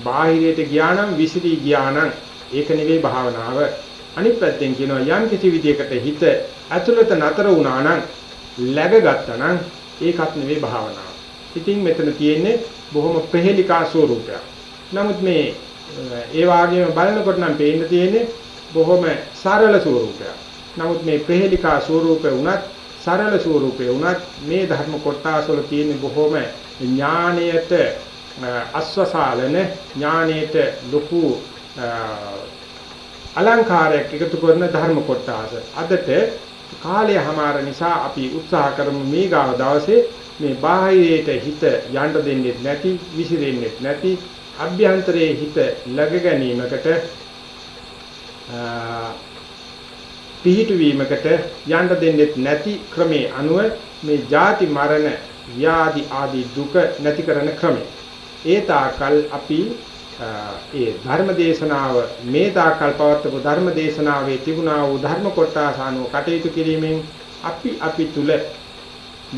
Speaker 1: බාහිරයට ගියා නම් විසිරී ගියා නම් ඒක නෙවෙයි භාවනාව. අනිත් පැත්තෙන් කියනවා යම් කිසි විදියකට හිත ඇතුළත නතර වුණා නම් läගගත්තා නම් ඒකත් නෙවෙයි භාවනාව. ඉතින් මෙතන තියෙන්නේ බොහොම ප්‍රහෙලිකා ස්වරූපයක්. නමුත් මේ ඒ වාගේම බලනකොට නම් පේන්න තියෙන්නේ බොහොම සරල ස්වරූපයක්. නමුත් මේ ප්‍රහෙලිකා ස්වරූපේ උනත් සරල ස්වරූපේ උනත් මේ ධර්ම කොටස් වල තියෙන බොහොම ඥාණයට අස්වසාලන ඥාණයට ලොකු අලංකාරයක් එකතු කරන ධර්ම කොටස. අදට කාලය හමාර නිසා අපි උත්සාහ කරමු මේ ගාව දවසේ මේ බාහිරයට හිත යන්න දෙන්නේ නැති විසිරෙන්නේ නැති අභ්‍යන්තරයේ හිත läග ගැනීමකට පිහිටුවීමකට යන්න දෙන්නේ නැති ක්‍රමයේ අනුව මේ ಜಾති මරණ ව්‍යාධි ආදී දුක නැති කරන ක්‍රමය. ඒ තාකල් අපි ඒ ධර්ම දේශනාව මේ තාකල් පවත්වපු ධර්ම දේශනාවේ තිබුණා වූ ධර්ම කොටස අනුව කටයුතු කිරීමෙන් අපි අපි තුල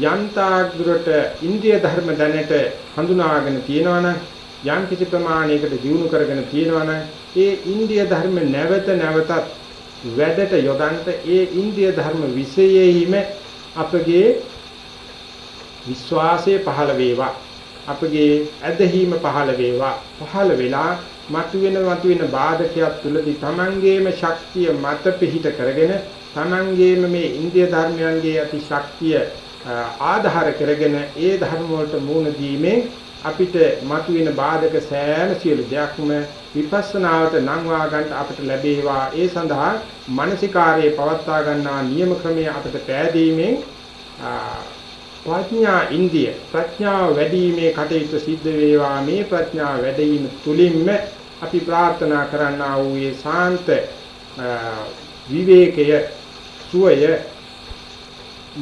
Speaker 1: යන්තාක් දුරට ඉන්ද්‍රිය ධර්ම දැනට හඳුනාගෙන තියෙනවනම් යම් කිසි ප්‍රමාණයකට දියුණු කරගෙන තියෙනවනම් ඒ ඉන්ද්‍රිය ධර්ම නැවත නැවතත් වැඩට යොදන්ට ඒ ඉන්ද්‍රිය ධර්ම විශේෂයෙහිම අපගේ විශ්වාසය පහළ වේවා. අපගේ ඇදහිීම පහළ වේවා. පහළ වෙලා මතුවෙන මතුවෙන බාධකයක් තුලදී Tamangeema ශක්තිය මත පිහිට කරගෙන Tamangeema මේ ඉන්ද්‍රිය ධර්මයන්ගේ ඇති ශක්තිය ආධාර කරගෙන ඒ ධර්ම වලට මූණ දීමෙන් අපිට මතුවෙන බාධක සෑම සියලු දෙයක්ම විපස්සනාවට නංවා ගන්න අපිට ලැබේවා. ඒ සඳහා මානසිකාරයේ පවත්වා ගන්නා නියම ක්‍රමය අපිට පෑදීමෙන් ප්‍රඥා ඉන්දිය ප්‍රඥාව වැඩිීමේ කටයුතු සිද්ධ වේවා මේ ප්‍රඥාව වැඩිම තුලින්ම අපි ප්‍රාර්ථනා කරන්නා වූ ඒ සාන්ත විවේකය සුවය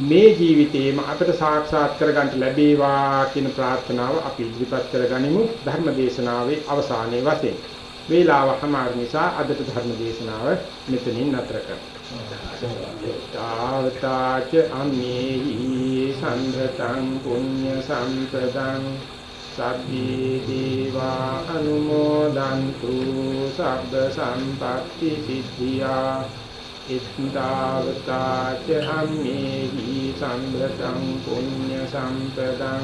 Speaker 1: මේ ජීවිතේම අපට සාක්ෂාත් කරගන්න ලැබේවා කියන ප්‍රාර්ථනාව අපි ඉදිරිපත් කරගනිමු ධර්ම දේශනාවේ අවසානයේ වශයෙන්. වේලාව හමාර නිසා අදට ධර්ම දේශනාව මෙතනින් නතර කරමු. තාවතාච අම්මේහි සම්රතං පුඤ්ඤ සම්පදං සබ්බී දීවා අනුමෝදන්තු සබ්බ සම්පත්‍ති සිද්ධියා. ඉත්තාවතාච අම්මේහි සම්රතං පුඤ්ඤ සම්පදං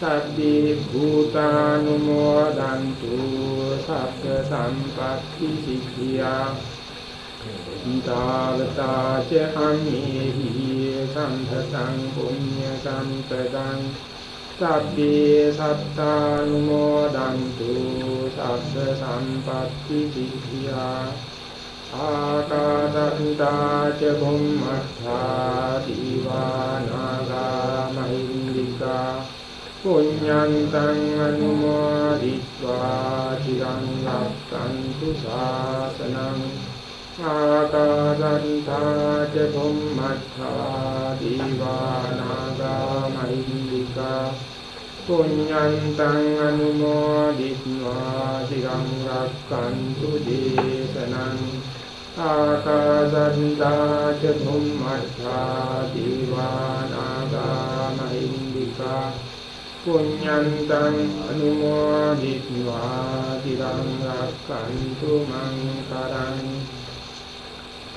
Speaker 1: සබ්බේ භූතානුමෝදන්තු සබ්බ සම්පත්ති සිද්ධියා. තාවතාච අන්නේහි සම්පතං පුඤ්ඤ සම්පතං සබ්බේ සත්තානුමෝදන්තු සස්ස සම්පත්ති සිද්ධියා ආකාදත්තාච බුම්මත්තා දීවානාගා මහින්దికා පුඤ්ඤන්තං අනුමෝදිत्वा චිරං රක්ඛන්තු ශාසනං ආකාදන්තා ච බුම්මත්තා දීවානාගා මහිද්దికා පුඤ්ඤන්තං අනුමෝදිත්වා සිරං රක්칸තු දේශනං ආකාදන්තා ච බුම්මත්තා දීවානාගා මහිද්దికා පුඤ්ඤන්තං අනුමෝදිත්වා තිරං රක්칸තු මං කරං